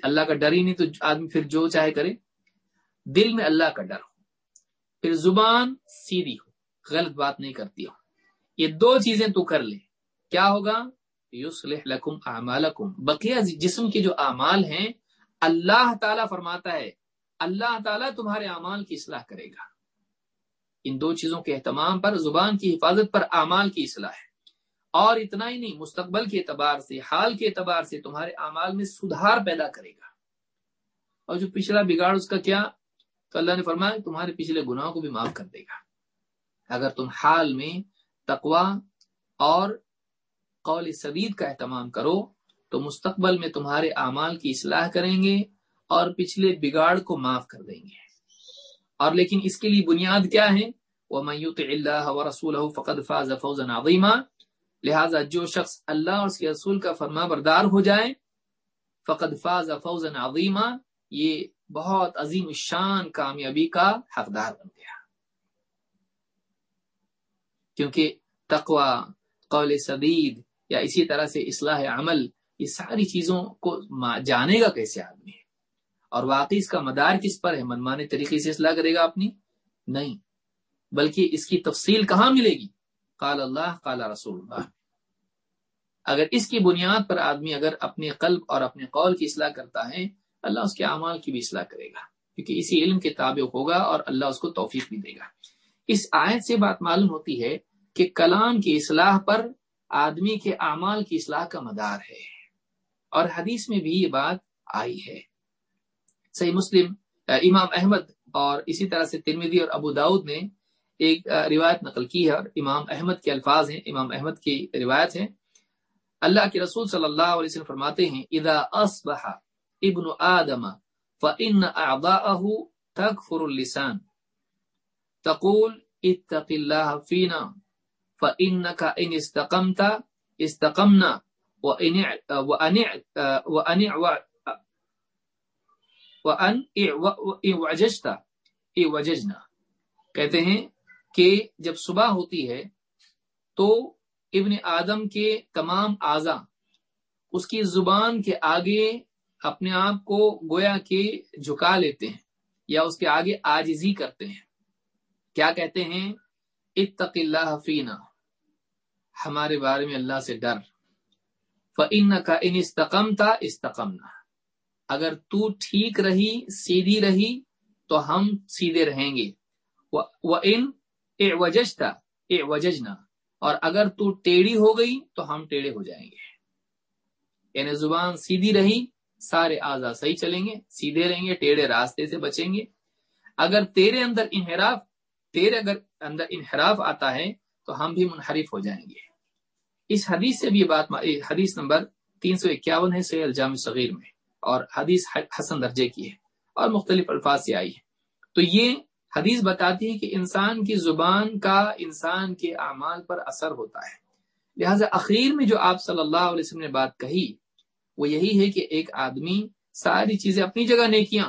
[SPEAKER 1] اللہ کا ڈر ہی نہیں تو آدمی پھر جو چاہے کرے۔ دل میں اللہ کا ڈر ہو۔ پھر زبان سیدھی ہو، غلط بات نہیں کرتی ہو۔ یہ دو چیزیں تو کر لے۔ کیا ہوگا؟ لکم اعمالکم۔ بقیہ جسم کے جو اعمال ہیں، اللہ تعالیٰ فرماتا ہے، اللہ تعالیٰ تمہارے اعمال کی اصلاح کرے گا۔ ان دو چیزوں کے اہتمام پر، زبان کی حفاظت پر اعمال کی اصلاح ہے۔ اور اتنا ہی نہیں، مستقبل کے اعتبار سے، حال کے اعتبار سے تمہارے اعمال میں سدھار پیدا کرے گا۔ اور جو پچھلا بگاڑ، اس کا کیا؟ تو اللہ نے فرمایا تمہارے پچھلے گناہوں کو بھی معاف کر دے گا۔ اگر تم حال میں تقوا اور قول سدید کا اہتمام کرو، تو مستقبل میں تمہارے اعمال کی اصلاح کریں گے اور پچھلے بگاڑ کو معاف کر دیں گے۔ اور لیکن اس کے لیے بنیاد کیا ہے؟ وہ میوت اللہ و رسول فقد فاض فوز عظیمہ لہذا جو شخص اللہ اور اس کے رسول کا فرما بردار ہو جائے، فقد فاض فوز عظیمہ یہ بہت عظیم شان کامیابی کا حقدار بن گیا۔ کیونکہ تقوا قول سدید یا اسی طرح سے اصلاح عمل، یہ ساری چیزوں کو جانے گا کیسے آدمی؟ ہے اور واقعی اس کا مدار کس پر ہے؟ منمانے طریقے سے اصلاح کرے گا اپنی؟ نہیں۔ بلکہ اس کی تفصیل کہاں ملے گی؟ قال اللہ، قال رسول اللہ۔ اگر اس کی بنیاد پر آدمی اگر اپنے قلب اور اپنے قول کی اصلاح کرتا ہے اللہ اس کے اعمال کی بھی اصلاح کرے گا، کیونکہ اسی علم کے تابع ہوگا اور اللہ اس کو توفیق بھی دے گا۔ اس آیت سے بات معلوم ہوتی ہے کہ کلام کی اصلاح پر آدمی کے اعمال کی اصلاح کا مدار ہے۔ اور حدیث میں بھی یہ بات آئی ہے۔ صحیح مسلم امام احمد اور اسی طرح سے ترمیدی اور ابو داود نے ایک روایت نقل کی ہے اور امام احمد کے الفاظ ہیں، امام احمد کی روایت ہے اللہ کے رسول صلی اللہ علیہ وسلم فرماتے ہیں، اذا اصبح ابن آدم، فإن أعضاءه تكفر اللسان. تقول، اتق الله فينا فإنك إن استقمت، استقمنا، وإن وأن وأن وأن وججت وججنا. کہتے ہیں کہ جب صبح ہوتی ہے تو ابن آدم کے تمام اعضا اس کی زبان کے آگے اپنے آپ کو گویا کے جھکا لیتے ہیں یا اس کے آگے آجزی کرتے ہیں۔ کیا کہتے ہیں؟ اتق اللہ فینا۔ ہمارے بارے میں اللہ سے ڈر۔ فن کا ان استقم تھا استقمنا۔ اگر تو ٹھیک رہی، سیدھی رہی، تو ہم سیدھے رہیں گے۔ وہ ان اے وججتا اے وججنا اور اگر تو ٹیڑھی ہو گئی، تو ہم ٹیڑھے ہو جائیں گے۔ یعنی زبان سیدھی رہی سارے آزاد صحیح چلیں گے، سیدھے رہیں گے، ٹیڑھے راستے سے بچیں گے۔ اگر تیرے اندر انحراف، تیرے اگر اندر انحراف آتا ہے، تو ہم بھی منحرف ہو جائیں گے۔ اس حدیث سے بھی بات حدیث نمبر تین سو اکیاون ہے سید الجام صغیر میں۔ اور حدیث حسن درجے کی ہے۔ اور مختلف الفاظ سے آئی ہے۔ تو یہ حدیث بتاتی ہے کہ انسان کی زبان کا، انسان کے اعمال پر اثر ہوتا ہے۔ لہذا اخیر میں جو آپ صلی اللہ علیہ وسلم نے بات کہی وہ یہی ہے کہ ایک آدمی ساری چیزیں اپنی جگہ نیکیاں،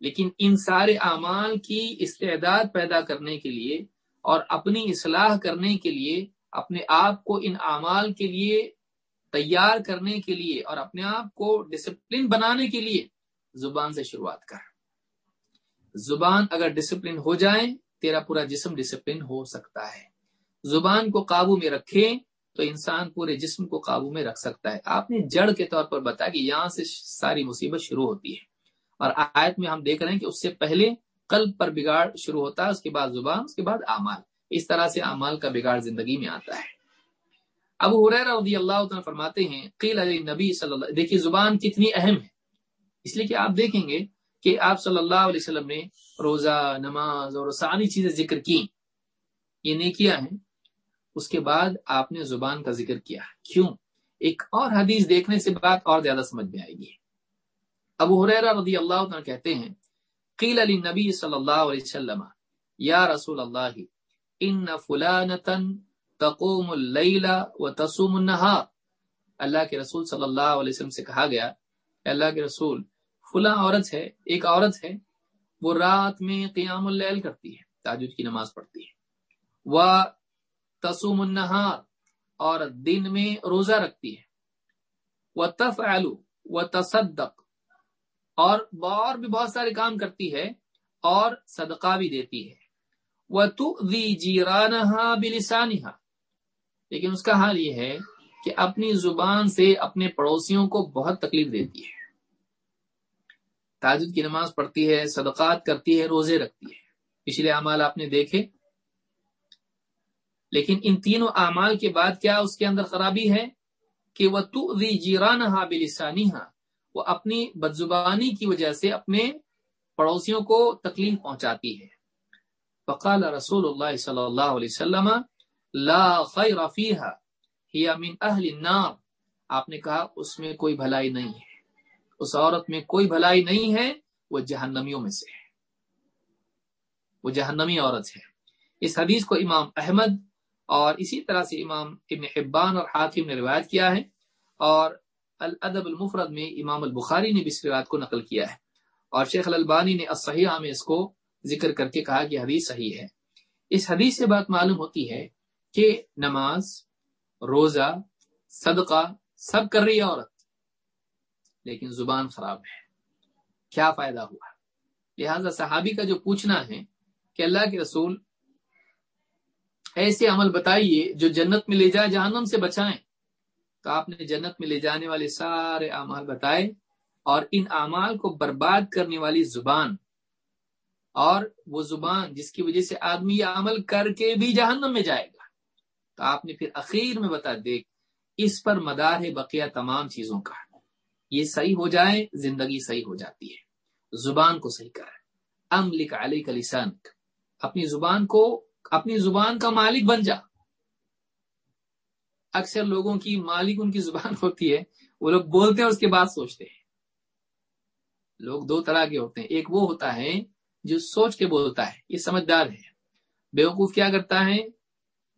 [SPEAKER 1] لیکن ان سارے اعمال کی استعداد پیدا کرنے کے لیے اور اپنی اصلاح کرنے کے لیے، اپنے آپ کو ان اعمال کے لیے تیار کرنے کے لیے اور اپنے آپ کو ڈسپلن بنانے کے لیے زبان سے شروعات کر۔ زبان اگر ڈسپلن ہو جائے، تیرا پورا جسم ڈسپلن ہو سکتا ہے۔ زبان کو قابو میں رکھے تو انسان پورے جسم کو قابو میں رکھ سکتا ہے۔ آپ نے جڑ کے طور پر بتایا کہ یہاں سے ساری مصیبت شروع ہوتی ہے۔ اور آیت میں ہم دیکھ رہے ہیں کہ اس سے پہلے قلب پر بگاڑ شروع ہوتا ہے، اس کے بعد زبان، اس کے بعد اعمال۔ اس طرح سے اعمال کا بگاڑ زندگی میں آتا ہے۔ اب رضی اللہ تعالیٰ فرماتے ہیں، قیل علی نبی صلی اللہ دیکھیے زبان کتنی اہم ہے۔ اس لیے کہ آپ دیکھیں گے کہ آپ صلی اللہ علیہ وسلم نے روزہ، نماز اور ساری چیزیں ذکر کی یہ نہیں کیا ہے اس کے بعد آپ نے زبان کا ذکر کیا۔ کیوں؟ ایک اور حدیث دیکھنے سے بات اور زیادہ سمجھ میں آئے گی۔ ابو حریرہ رضی اللہ عنہ کہتے ہیں، قیل علی نبی صلی اللہ علیہ وسلم، یا رسول اللہ، ان فلانتا تقوم اللیل و تصوم النہار۔ اللہ کے رسول صلی اللہ علیہ وسلم سے کہا گیا اللہ کے رسول، فلاں عورت ہے، ایک عورت ہے، وہ رات میں قیام اللیل کرتی ہے تاجد کی نماز پڑھتی ہے۔ وہ تسوم النہار اور دن میں روزہ رکھتی ہے۔ وہ تف و تصدق اور اور بھی بہت سارے کام کرتی ہے اور صدقہ بھی دیتی ہے۔ وہ تو جیرانہ بلسانہ لیکن اس کا حال یہ ہے کہ اپنی زبان سے اپنے پڑوسیوں کو بہت تکلیف دیتی ہے۔ تاجد کی نماز پڑھتی ہے، صدقات کرتی ہے، روزے رکھتی ہے۔ پچھلے اعمال آپ نے دیکھے لیکن ان تینوں اعمال کے بعد کیا اس کے اندر خرابی ہے کہ وہ تو جیران بلسانی وہ اپنی بدزبانی کی وجہ سے اپنے پڑوسیوں کو تکلیف پہنچاتی ہے۔ فقال رسول اللہ صلی اللہ علیہ وسلم، لا خیر فیہا، ہی من اہل النار۔ آپ نے کہا، اس میں کوئی بھلائی نہیں ہے۔ اس عورت میں کوئی بھلائی نہیں ہے، وہ جہنمیوں میں سے ہے۔ وہ جہنمی عورت ہے۔ اس حدیث کو امام احمد اور اسی طرح سے امام ابن حبان اور حاکم نے روایت کیا ہے اور الادب المفرد میں امام البخاری نے بھی اس روایت کو نقل کیا ہے اور شیخ الالبانی نے الصحیحہ میں اس کو ذکر کر کے کہا کہ حدیث صحیح ہے۔ اس حدیث سے بات معلوم ہوتی ہے کہ نماز، روزہ، صدقہ سب کر رہی ہے عورت، لیکن زبان خراب ہے۔ کیا فائدہ ہوا؟ لہذا صحابی کا جو پوچھنا ہے کہ اللہ کے رسول ایسے عمل بتائیے جو جنت میں لے جائے جہنم سے بچائیں۔ تو آپ نے جنت میں لے جانے والے سارے اعمال بتائے اور ان اعمال کو برباد کرنے والی زبان۔ اور وہ زبان جس کی وجہ سے آدمی یہ عمل کر کے بھی جہنم میں جائے گا۔ تو آپ نے پھر اخیر میں بتا دیکھ اس پر مدار ہے بقیہ تمام چیزوں کا۔ یہ صحیح ہو جائے، زندگی صحیح ہو جاتی ہے۔ زبان کو صحیح کر۔ ام لکھ علی کلیسان اپنی زبان کو اپنی زبان کا مالک بن جا۔ اکثر لوگوں کی مالک ان کی زبان ہوتی ہے۔ وہ لوگ بولتے ہیں اس کے بعد سوچتے ہیں۔ لوگ دو طرح کے ہوتے ہیں۔ ایک وہ ہوتا ہے جو سوچ کے بولتا ہے۔ یہ سمجھدار ہے۔ بیوقوف کیا کرتا ہے؟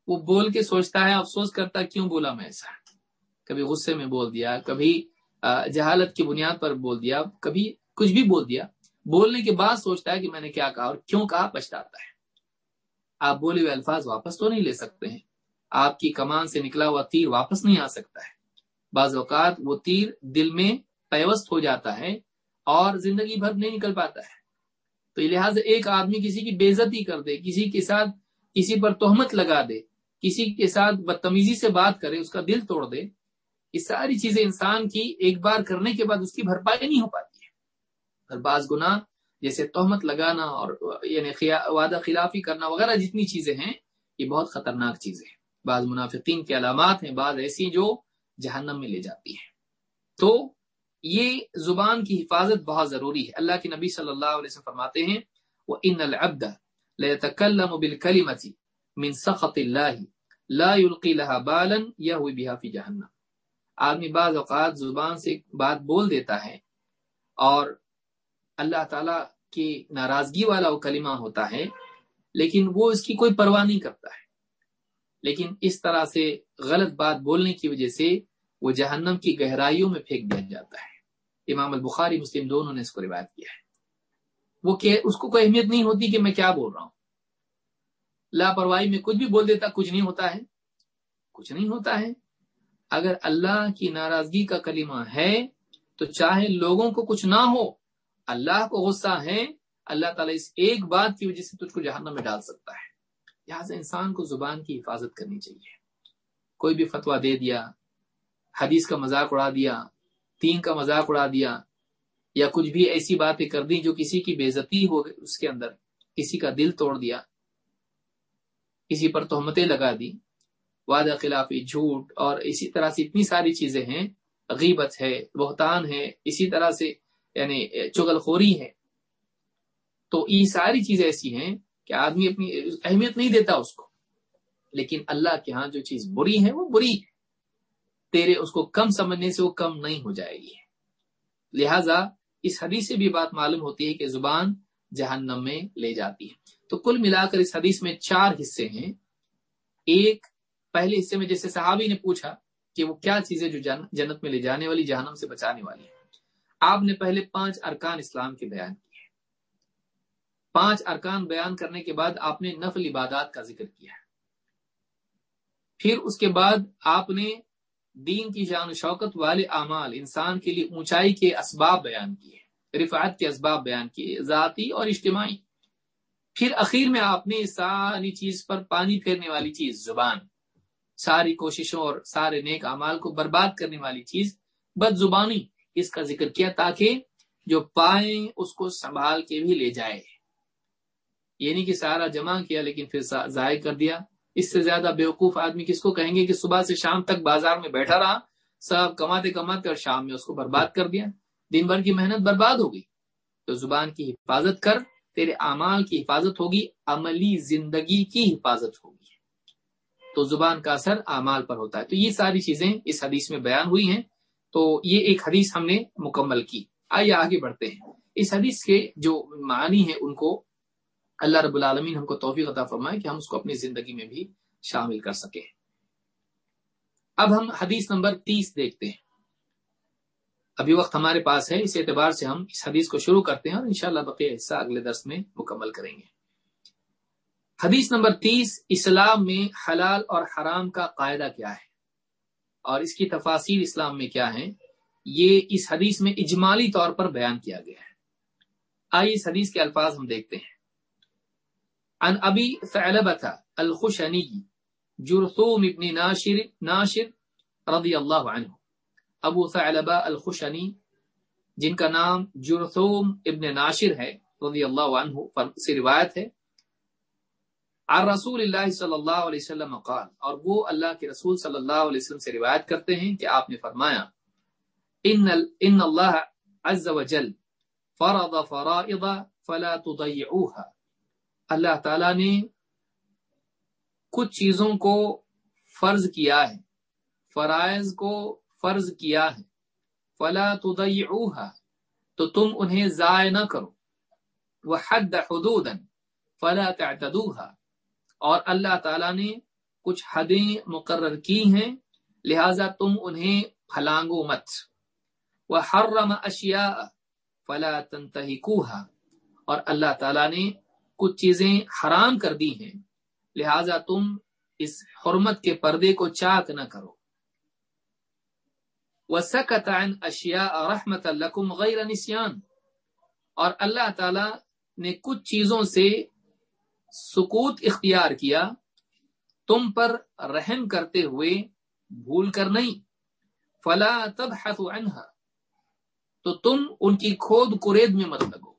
[SPEAKER 1] وہ بول کے سوچتا ہے، افسوس کرتا کیوں بولا میں ایسا؟ کبھی غصے میں بول دیا، کبھی جہالت کی بنیاد پر بول دیا، کبھی کچھ بھی بول دیا۔ بولنے کے بعد سوچتا ہے کہ میں نے کیا کہا اور کیوں کہا؟ پچھتاتا ہے۔ آپ بولے ہوئے الفاظ واپس تو نہیں لے سکتے ہیں۔ آپ کی کمان سے نکلا ہوا تیر واپس نہیں آ سکتا ہے۔ بعض اوقات وہ تیر دل میں پیوست ہو جاتا ہے اور زندگی بھر نہیں نکل پاتا ہے۔ تو لہٰذا ایک آدمی کسی کی بےزتی کر دے، کسی کے ساتھ کسی پر تہمت لگا دے، کسی کے ساتھ بدتمیزی سے بات کرے، اس کا دل توڑ دے۔ یہ ساری چیزیں انسان کی ایک بار کرنے کے بعد اس کی بھرپائی نہیں ہو پاتی ہے۔ اور بعض گناہ جیسے تہمت لگانا اور یعنی وعدہ خلافی کرنا وغیرہ جتنی چیزیں ہیں، یہ بہت خطرناک چیزیں ہیں۔ بعض منافقین کے علامات ہیں، بعض ایسی جو جہنم میں لے جاتی ہیں۔ تو یہ زبان کی حفاظت بہت ضروری ہے۔ اللہ کے نبی صلی اللہ علیہ وسلم فرماتے ہیں، وہ ان العبد ليتكلم بالكلمه من سخط الله لا يلقي لها بالا يهوي بها في جهنم آدمی بعض اوقات زبان سے بات بول دیتا ہے اور اللہ تعالی کی ناراضگی والا وہ کلمہ ہوتا ہے، لیکن وہ اس کی کوئی پرواہ نہیں کرتا ہے۔ لیکن اس طرح سے غلط بات بولنے کی وجہ سے وہ جہنم کی گہرائیوں میں پھینک دیا جاتا ہے۔ امام البخاری، مسلم دونوں نے اس کو روایت کیا ہے۔ وہ کہ اس کو کوئی اہمیت نہیں ہوتی کہ میں کیا بول رہا ہوں۔ لاپرواہی میں کچھ بھی بول دیتا کچھ نہیں ہوتا ہے۔ کچھ نہیں ہوتا ہے۔ اگر اللہ کی ناراضگی کا کلمہ ہے تو چاہے لوگوں کو کچھ نہ ہو اللہ کو غصہ ہے اللہ تعالیٰ اس ایک بات کی وجہ سے تجھ کو جہنم میں ڈال سکتا ہے۔ لہٰذا انسان کو زبان کی حفاظت کرنی چاہیے۔ کوئی بھی فتوا دے دیا، حدیث کا مذاق اڑا دیا تین کا مذاق اڑا دیا، یا کچھ بھی ایسی باتیں کر دی جو کسی کی بےزتی ہو اس کے اندر کسی کا دل توڑ دیا، کسی پر تہمتیں لگا دی، وعدہ خلافی جھوٹ اور اسی طرح سے اتنی ساری چیزیں ہیں، غیبت ہے، بہتان ہے، اسی طرح سے یعنی چغل خوری ہے۔ تو یہ ساری چیزیں ایسی ہیں کہ آدمی اپنی اہمیت نہیں دیتا اس کو۔ لیکن اللہ کے ہاں جو چیز بری ہے وہ بری ہے۔ تیرے اس کو کم سمجھنے سے وہ کم نہیں ہو جائے گی۔ لہذا اس حدیث سے بھی بات معلوم ہوتی ہے کہ زبان جہنم میں لے جاتی ہے۔ تو کل ملا کر اس حدیث میں چار حصے ہیں۔ ایک، پہلے حصے میں جیسے صحابی نے پوچھا کہ وہ کیا چیزیں جو جنت میں لے جانے والی، جہنم سے بچانے والی ہیں۔ آپ نے پہلے پانچ ارکان اسلام کے بیان کیے۔ پانچ ارکان بیان کرنے کے بعد آپ نے نفل عبادات کا ذکر کیا۔ پھر اس کے بعد آپ نے دین کی شان و شوکت والے اعمال، انسان کے لیے اونچائی کے اسباب بیان کیے، رفعت کے اسباب بیان کیے، ذاتی اور اجتماعی۔ پھر اخیر میں آپ نے ساری چیز پر پانی پھیرنے والی چیز، زبان۔ ساری کوششوں اور سارے نیک اعمال کو برباد کرنے والی چیز بد زبانی اس کا ذکر کیا تاکہ جو پائیں اس کو سنبھال کے بھی لے جائے۔ یہ نہیں کہ سارا جمع کیا لیکن پھر ضائع کر دیا۔ اس سے زیادہ بیوقوف آدمی کس کو کہیں گے کہ صبح سے شام تک بازار میں بیٹھا رہا، سب کماتے کماتے اور شام میں اس کو برباد کر دیا۔ دن بھر کی محنت برباد ہوگی تو زبان کی حفاظت کر، تیرے اعمال کی حفاظت ہوگی، عملی زندگی کی حفاظت ہوگی۔ تو زبان کا اثر اعمال پر ہوتا ہے۔ تو یہ ساری چیزیں اس حدیث میں بیان ہوئی ہیں۔ تو یہ ایک حدیث ہم نے مکمل کی۔ آئیے آگے بڑھتے ہیں۔ اس حدیث کے جو معنی ہیں ان کو اللہ رب العالمین ہم کو توفیق عطا فرمائے کہ ہم اس کو اپنی زندگی میں بھی شامل کر سکیں۔ اب ہم حدیث نمبر تیس دیکھتے ہیں۔ ابھی وقت ہمارے پاس ہے، اس اعتبار سے ہم اس حدیث کو شروع کرتے ہیں اور انشاءاللہ بقیہ حصہ اگلے درس میں مکمل کریں گے۔ حدیث نمبر تیس، اسلام میں حلال اور حرام کا قاعدہ کیا ہے؟ اور اس کی تفاصیر اسلام میں کیا ہے یہ اس حدیث میں اجمالی طور پر بیان کیا گیا ہے۔ آئیے اس حدیث کے الفاظ ہم دیکھتے ہیں۔ عن ابی ثعلبة الخشنی، جرثوم ابن ناشر ناشر رضی اللہ عنہ۔ ابو ثعلبہ الخشنی، جن کا نام جرثوم ابن ناشر ہے رضی اللہ عنہ سے روایت ہے۔ عن رسول اللہ صلی اللہ علیہ وسلم قال اور وہ اللہ کے رسول صلی اللہ علیہ وسلم سے روایت کرتے ہیں کہ آپ نے فرمایا، ان ان اللہ عز وجل فرض فرائض فلا تضيعوها اللہ تعالی نے کچھ چیزوں کو فرض کیا ہے، فرائض کو فرض کیا ہے، فلا تضيعوها تو تم انہیں ضائع نہ کرو۔ وحد حدودا فلا تعتدوها۔ اور اللہ تعالی نے کچھ حدیں مقرر کی ہیں، لہذا تم انہیں پھلانگو مت۔ وحرم اشیاء فلا تنتهكوها۔ اور اللہ تعالی نے کچھ چیزیں حرام کر دی ہیں، لہذا تم اس حرمت کے پردے کو چاک نہ کرو۔ وسکت عن اشیاء رحمت لکم غیر نسیان اور اللہ تعالی نے کچھ چیزوں سے سکوت اختیار کیا، تم پر رحم کرتے ہوئے بھول کر نہیں۔ فلا تبحث عنها تو تم ان کی کھود کرید میں مت لگو۔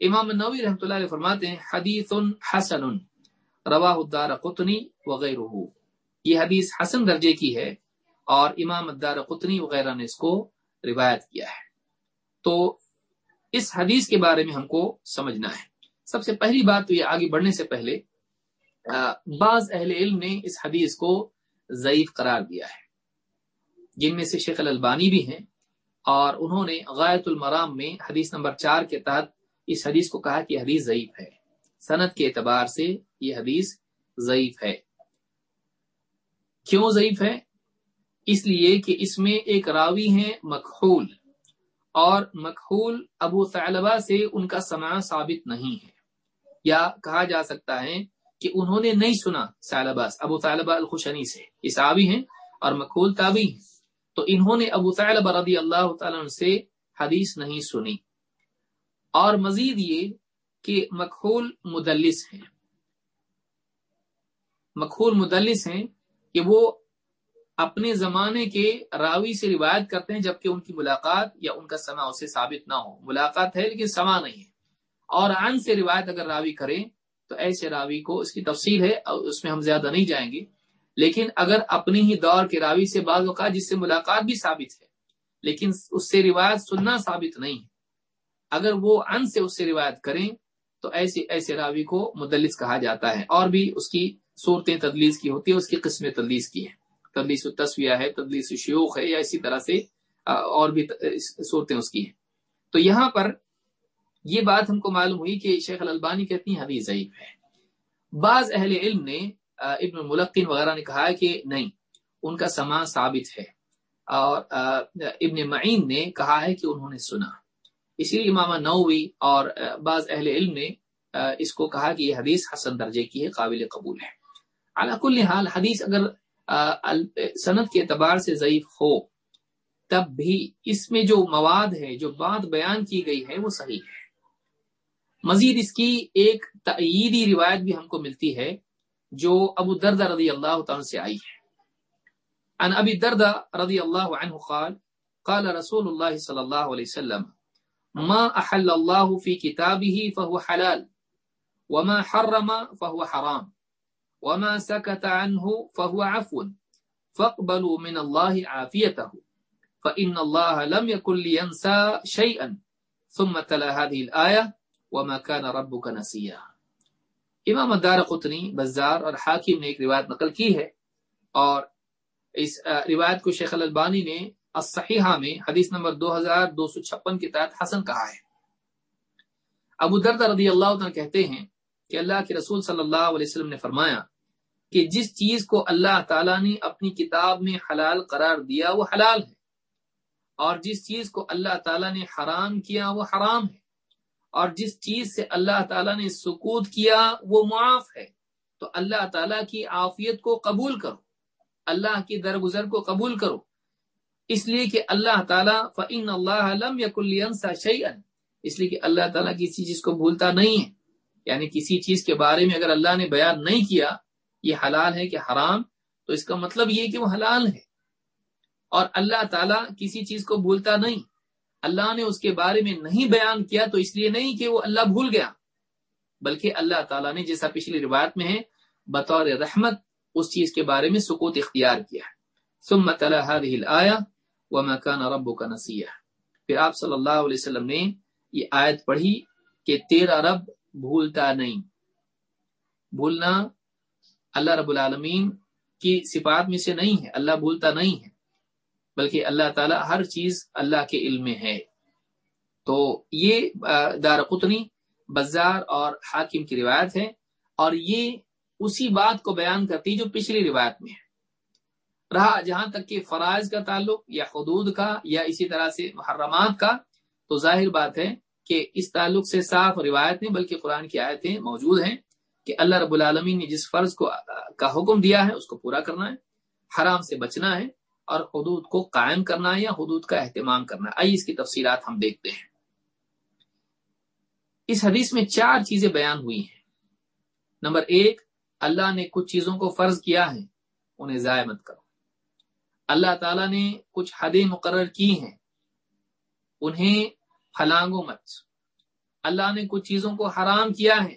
[SPEAKER 1] امام نوی رحمۃ اللہ علیہ فرماتے ہیں، حدیث حسن، رواہ الدار قطنی وغیرہ۔ یہ حدیث حسن درجے کی ہے اور امام الدار قطنی وغیرہ نے اس کو روایت کیا ہے۔ تو اس حدیث کے بارے میں ہم کو سمجھنا ہے۔ سب سے پہلی بات تو یہ آگے بڑھنے سے پہلے بعض اہل علم نے اس حدیث کو ضعیف قرار دیا ہے۔ جن میں سے شیخ الالبانی بھی ہیں اور انہوں نے غایت المرام میں حدیث نمبر چار کے تحت اس حدیث کو کہا کہ حدیث ضعیف ہے۔ صنعت کے اعتبار سے یہ حدیث ضعیف ہے۔ کیوں ضعیف ہے؟ اس لیے کہ اس میں ایک راوی ہے مکحول اور مکحول ابو طالبہ سے ان کا سماع ثابت نہیں ہے۔ یا کہا جا سکتا ہے کہ انہوں نے نہیں سنا سالبہ ابو طالبہ الخشنی سے۔ اس آبی ہیں اور مکھول تابی ہیں۔ تو انہوں نے ابو طالبہ رضی اللہ تعالیٰ سے حدیث نہیں سنی۔ اور مزید یہ کہ مکھول مدلس ہیں۔ مکھول مدلس ہیں کہ وہ اپنے زمانے کے راوی سے روایت کرتے ہیں جبکہ ان کی ملاقات یا ان کا سما اسے ثابت نہ ہو۔ ملاقات ہے لیکن سما نہیں ہے۔ اور عن سے روایت اگر راوی کریں تو ایسے راوی کو اس کی تفصیل ہے اس میں ہم زیادہ نہیں جائیں گے۔ لیکن اگر اپنی ہی دور کے راوی سے بعض اوقات جس سے ملاقات بھی ثابت ہے، لیکن اس سے روایت سننا ثابت نہیں ہے۔ اگر وہ ان سے اس سے روایت کریں تو ایسے ایسے راوی کو مدلس کہا جاتا ہے۔ اور بھی اس کی صورتیں تدلیس کی ہوتی ہے اس کی قسمیں تدلیس کی ہے تدلیس تصویہ ہے، تدلیس شیوخ ہے یا اسی طرح سے اور بھی صورتیں اس کی ہیں۔ تو یہاں پر یہ بات ہم کو معلوم ہوئی کہ شیخ الالبانی کہتی ہیں حدیث ضعیف ہے۔ بعض اہل علم نے ابن ملقین وغیرہ نے کہا کہ نہیں، ان کا سما ثابت ہے۔ اور ابن معین نے کہا ہے کہ انہوں نے سنا۔ اسی لیے امام نووی اور بعض اہل علم نے اس کو کہا کہ یہ حدیث حسن درجے کی ہے، قابل قبول ہے۔ کل حال حدیث اگر صنعت کے اعتبار سے ضعیف ہو، تب بھی اس میں جو مواد ہے، جو بات بیان کی گئی ہے، وہ صحیح ہے۔ مزید اس کی ایک تعیدی روایت بھی ہم کو ملتی ہے، جو ابو درد رضی اللہ تعالی سے آئی۔ ہے ان ابی درد رضی اللہ عنہ قال قال رسول اللہ صلی اللہ علیہ وسلم، ما احل اللہ فی کتابه فهو حلال، وما حرم فهو حرام، وما سكت عنه فهو عفو، فاقبلوا من الله عافيته فإن الله لم يكن لينسى شيئا ثم تلا هذه الآية وما كان ربك نسيا امام دار قطنی بزار اور حاکم نے ایک روایت نقل کی ہے اور اس روایت کو شیخ البانی نے الصحیحہ میں حدیث نمبر دو ہزار دو سو چھپن کے تحت حسن کہا ہے۔ ابو درد رضی اللہ عنہ کہتے ہیں کہ اللہ کے رسول صلی اللہ علیہ وسلم نے فرمایا کہ جس چیز کو اللہ تعالیٰ نے اپنی کتاب میں حلال قرار دیا وہ حلال ہے اور جس چیز کو اللہ تعالیٰ نے حرام کیا وہ حرام ہے۔ اور جس چیز سے اللہ تعالیٰ نے سکوت کیا وہ معاف ہے۔ تو اللہ تعالیٰ کی عافیت کو قبول کرو۔ اللہ کی درگزر کو قبول کرو۔ اس لیے کہ اللہ تعالیٰ فعین اللہ علم یا شعین اس لیے کہ اللہ تعالیٰ کسی چیز کو بھولتا نہیں ہے۔ یعنی کسی چیز کے بارے میں اگر اللہ نے بیان نہیں کیا، یہ حلال ہے کہ حرام، تو اس کا مطلب یہ کہ وہ حلال ہے۔ اور اللہ تعالیٰ کسی چیز کو بھولتا نہیں۔ اللہ نے اس کے بارے میں نہیں بیان کیا تو اس لیے نہیں کہ وہ اللہ بھول گیا۔ بلکہ اللہ تعالیٰ نے جیسا پچھلی روایت میں ہے، بطور رحمت اس چیز کے بارے میں سکوت اختیار کیا سمت آیا و مکان رب کا نسیح پھر آپ صلی اللہ علیہ وسلم نے یہ آیت پڑھی کہ تیرا رب بھولتا نہیں۔ بھولنا اللہ رب العالمین کی صفات میں سے نہیں ہے۔ اللہ بھولتا نہیں ہے۔ بلکہ اللہ تعالیٰ ہر چیز اللہ کے علم میں ہے۔ تو یہ دار قطنی، بزار اور حاکم کی روایت ہے۔ اور یہ اسی بات کو بیان کرتی جو پچھلی روایت میں ہے۔ رہا جہاں تک کہ فرائض کا تعلق یا حدود کا یا اسی طرح سے محرمات کا، تو ظاہر بات ہے کہ اس تعلق سے صاف روایت نہیں، بلکہ قرآن کی آیتیں موجود ہیں کہ اللہ رب العالمین نے جس فرض کو کا حکم دیا ہے، اس کو پورا کرنا ہے، حرام سے بچنا ہے۔ اور حدود کو قائم کرنا ہے یا حدود کا اہتمام کرنا ہے آئیے اس کی تفصیلات ہم دیکھتے ہیں۔ اس حدیث میں چار چیزیں بیان ہوئی ہیں۔ نمبر ایک، اللہ نے کچھ چیزوں کو فرض کیا ہے، انہیں ضائع مت کرو۔ اللہ تعالیٰ نے کچھ حدیں مقرر کی ہیں، انہیں پھلانگو مت۔ اللہ نے کچھ چیزوں کو حرام کیا ہے،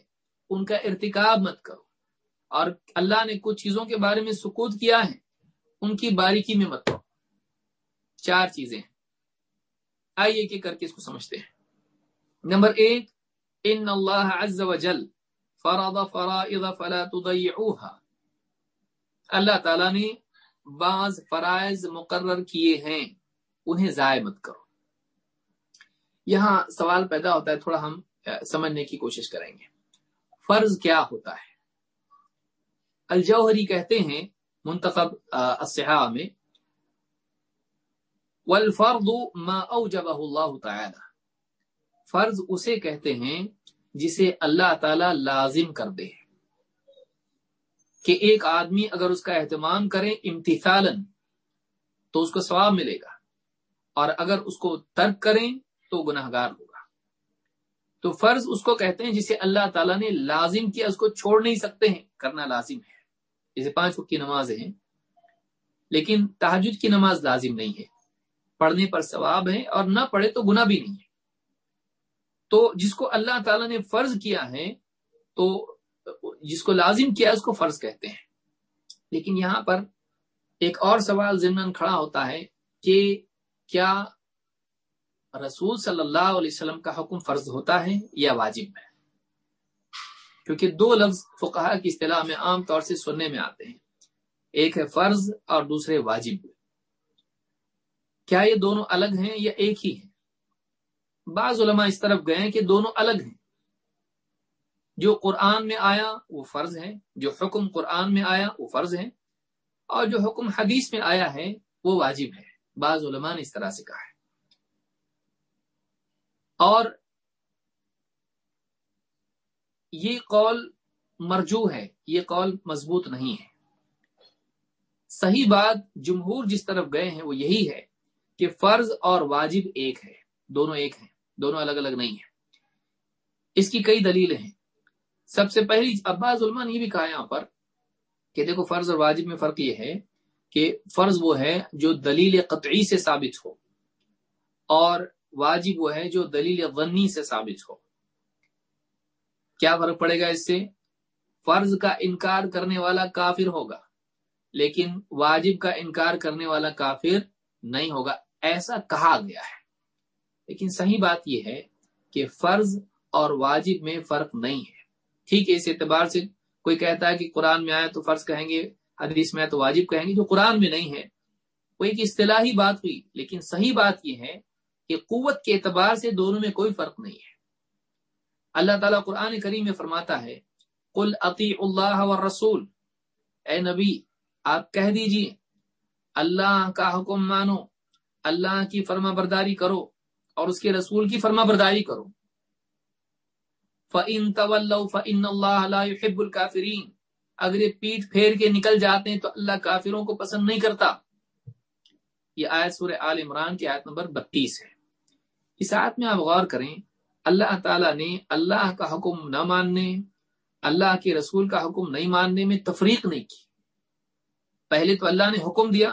[SPEAKER 1] ان کا ارتکاب مت کرو۔ اور اللہ نے کچھ چیزوں کے بارے میں سکوت کیا ہے ان کی باریکی میں مت کرو چار چیزیں۔ آئیے کہ کر کے اس کو سمجھتے ہیں۔ نمبر ایک، ان اللہ عز و جل فرض فرائض فلا تضيعوها اللہ تعالیٰ نے بعض فرائض مقرر کیے ہیں، انہیں ضائع مت کرو۔ یہاں سوال پیدا ہوتا ہے، تھوڑا ہم سمجھنے کی کوشش کریں گے۔ فرض کیا ہوتا ہے؟ الجوہری کہتے ہیں منتخب الصحاح میں، والفرض ما اوجبه اللہ تعالی۔ فرض اسے کہتے ہیں جسے اللہ تعالی لازم کر دے کہ ایک آدمی اگر اس کا اہتمام کرے امتثالن تو اس کو ثواب ملے گا۔ اور اگر اس کو ترک کریں، تو گناہ گار ہوگا۔ تو فرض اس کو کہتے ہیں جسے اللہ تعالیٰ نے لازم کیا، اس کو چھوڑ نہیں سکتے ہیں، کرنا لازم ہے۔ جسے پانچ وقت کی نماز ہیں، لیکن تحجد کی نماز لازم نہیں ہے۔ پڑھنے پر ثواب ہے اور نہ پڑھے تو گناہ بھی نہیں ہے۔ تو جس کو اللہ تعالیٰ نے فرض کیا ہے، تو جس کو لازم کیا اس کو فرض کہتے ہیں۔ لیکن یہاں پر ایک اور سوال ضمن کھڑا ہوتا ہے کہ کیا رسول صلی اللہ علیہ وسلم کا حکم فرض ہوتا ہے یا واجب ہے؟ کیونکہ دو لفظ فقہ کی اصطلاح میں عام طور سے سننے میں آتے ہیں۔ ایک ہے فرض اور دوسرے واجب۔ کیا یہ دونوں الگ ہیں یا ایک ہی ہے بعض علماء اس طرف گئے ہیں کہ دونوں الگ ہیں۔ جو قرآن میں آیا وہ فرض ہے جو حکم قرآن میں آیا وہ فرض ہے اور جو حکم حدیث میں آیا ہے وہ واجب ہے۔ بعض علماء نے اس طرح سے کہا ہے۔ اور یہ قول مرجو ہے، یہ قول مضبوط نہیں ہے۔ صحیح بات جمہور جس طرف گئے ہیں وہ یہی ہے کہ فرض اور واجب ایک ہے، دونوں ایک ہیں، دونوں الگ الگ نہیں ہیں۔ اس کی کئی دلیلیں ہیں۔ سب سے پہلی، عباس علما نے یہ بھی کہا یہاں پر کہ دیکھو فرض اور واجب میں فرق یہ ہے کہ فرض وہ ہے جو دلیل قطعی سے ثابت ہو اور واجب وہ ہے جو دلیل غنی سے ثابت ہو۔ کیا فرق پڑے گا اس سے؟ فرض کا انکار کرنے والا کافر ہوگا، لیکن واجب کا انکار کرنے والا کافر نہیں ہوگا، ایسا کہا گیا ہے۔ لیکن صحیح بات یہ ہے کہ فرض اور واجب میں فرق نہیں ہے۔ ٹھیک ہے، اس اعتبار سے کوئی کہتا ہے کہ قرآن میں آئے تو فرض کہیں گے، حدیث میں آئے تو واجب کہیں گے، جو قرآن میں نہیں ہے، وہ ایک اصطلاحی بات ہوئی۔ لیکن صحیح بات یہ ہے کہ قوت کے اعتبار سے دونوں میں کوئی فرق نہیں ہے۔ اللہ تعالیٰ قرآن کریم میں فرماتا ہے، قل عطی اللہ و رسول اے نبی، آپ کہہ دیجیے اللہ کا حکم مانو، اللہ کی فرما برداری کرو اور اس کے رسول کی فرما برداری کرو۔ فعن طول فعن اللہ يحب الکافرین اگر یہ پیٹ پھیر کے نکل جاتے ہیں تو اللہ کافروں کو پسند نہیں کرتا۔ یہ آیت سورہ آل عمران کی آیت نمبر بتیس ہے۔ اس آیت میں آپ غور کریں اللہ تعالیٰ نے اللہ کا حکم نہ ماننے، اللہ کے رسول کا حکم نہیں ماننے میں تفریق نہیں کی۔ پہلے تو اللہ نے حکم دیا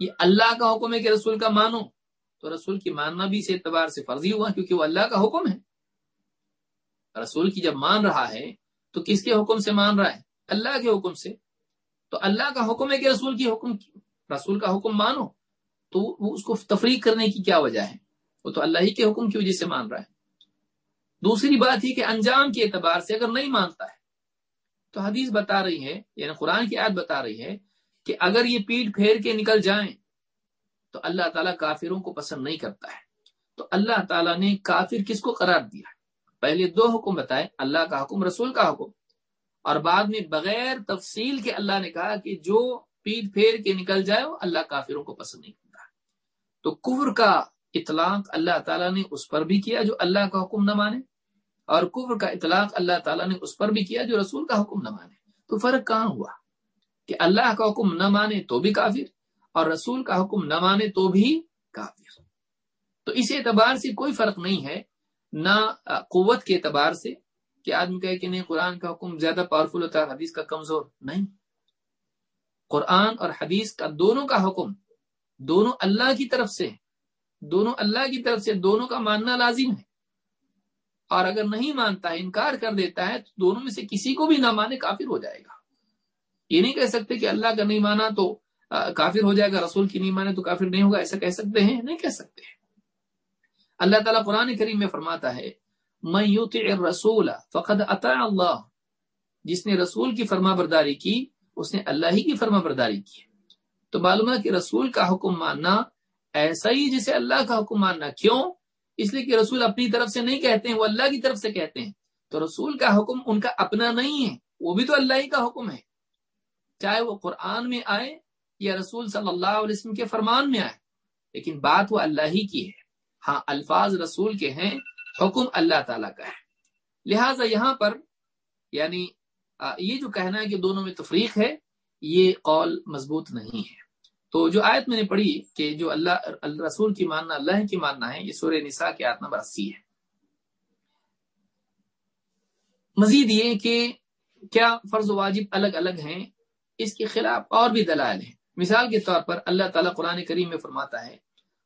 [SPEAKER 1] یہ اللہ کا حکم ہے کہ رسول کا مانو۔ تو رسول کی ماننا بھی اس اعتبار سے فرضی ہوا کیونکہ وہ اللہ کا حکم ہے۔ رسول کی جب مان رہا ہے تو کس کے حکم سے مان رہا ہے؟ اللہ کے حکم سے۔ تو اللہ کا حکم ہے کہ رسول کی حکم رسول کا حکم مانو۔ تو وہ اس کو تفریق کرنے کی کیا وجہ ہے؟ وہ تو اللہ ہی کے حکم کی وجہ سے مان رہا ہے۔ دوسری بات ہی کہ انجام کے اعتبار سے اگر نہیں مانتا ہے، تو حدیث بتا رہی ہے یعنی قرآن کی عادت بتا رہی ہے کہ اگر یہ پیٹ پھیر کے نکل جائیں تو اللہ تعالیٰ کافروں کو پسند نہیں کرتا ہے۔ تو اللہ تعالیٰ نے کافر کس کو قرار دیا؟ پہلے دو حکم بتائے اللہ کا حکم، رسول کا حکم۔ اور بعد میں بغیر تفصیل کے اللہ نے کہا کہ جو پیٹ پھیر کے نکل جائے، وہ اللہ کافروں کو پسند نہیں کرتا۔ تو کفر کا اطلاق اللہ تعالیٰ نے اس پر بھی کیا جو اللہ کا حکم نہ مانے اور کفر کا اطلاق اللہ تعالیٰ نے اس پر بھی کیا جو رسول کا حکم نہ مانے۔ تو فرق کہاں ہوا؟ کہ اللہ کا حکم نہ مانے تو بھی کافر اور رسول کا حکم نہ مانے تو بھی کافر۔ تو اس اعتبار سے کوئی فرق نہیں ہے، نہ قوت کے اعتبار سے کہ آدمی کہے کہ نہیں، قرآن کا حکم زیادہ پاورفل ہوتا ہے، حدیث کا کمزور۔ نہیں۔ قرآن اور حدیث کا دونوں کا حکم دونوں اللہ کی طرف سے دونوں اللہ کی طرف سے دونوں کا ماننا لازم ہے۔ اور اگر نہیں مانتا ہے انکار کر دیتا ہے، تو دونوں میں سے کسی کو بھی نہ مانے کافر ہو جائے گا۔ یہ نہیں کہہ سکتے کہ اللہ کا نہیں مانا تو کافر ہو جائے گا، رسول کی نہیں مانے تو کافر نہیں ہوگا، ایسا کہہ سکتے ہیں؟ نہیں کہہ سکتے۔ ہیں اللہ تعالیٰ قرآن کریم میں فرماتا ہے میں رسول فقد عطا اللہ جس نے رسول کی فرما برداری کی، اس نے اللہ ہی کی فرما برداری کی۔ تو معلوم ہے کہ رسول کا حکم ماننا ایسا ہی جسے اللہ کا حکم ماننا، کیوں؟ اس لیے کہ رسول اپنی طرف سے نہیں کہتے ہیں، وہ اللہ کی طرف سے کہتے ہیں۔ تو رسول کا حکم ان کا اپنا نہیں ہے، وہ بھی تو اللہ ہی کا حکم ہے۔ چاہے وہ قرآن میں آئے یا رسول صلی اللہ علیہ وسلم کے فرمان میں آئے، لیکن بات وہ اللہ ہی کی ہے۔ ہاں الفاظ رسول کے ہیں، حکم اللہ تعالیٰ کا ہے۔ لہذا یہاں پر یعنی یہ جو کہنا ہے کہ دونوں میں تفریق ہے، یہ قول مضبوط نہیں ہے۔ تو جو آیت میں نے پڑھی کہ جو اللہ رسول کی ماننا، اللہ کی ماننا ہے، یہ سورہ نساء کی آیت نمبر اسی ہے۔ مزید یہ کہ کیا فرض و واجب الگ الگ ہیں، اس کے خلاف اور بھی دلائل ہیں۔ مثال کے طور پر اللہ تعالیٰ قرآن کریم میں فرماتا ہے،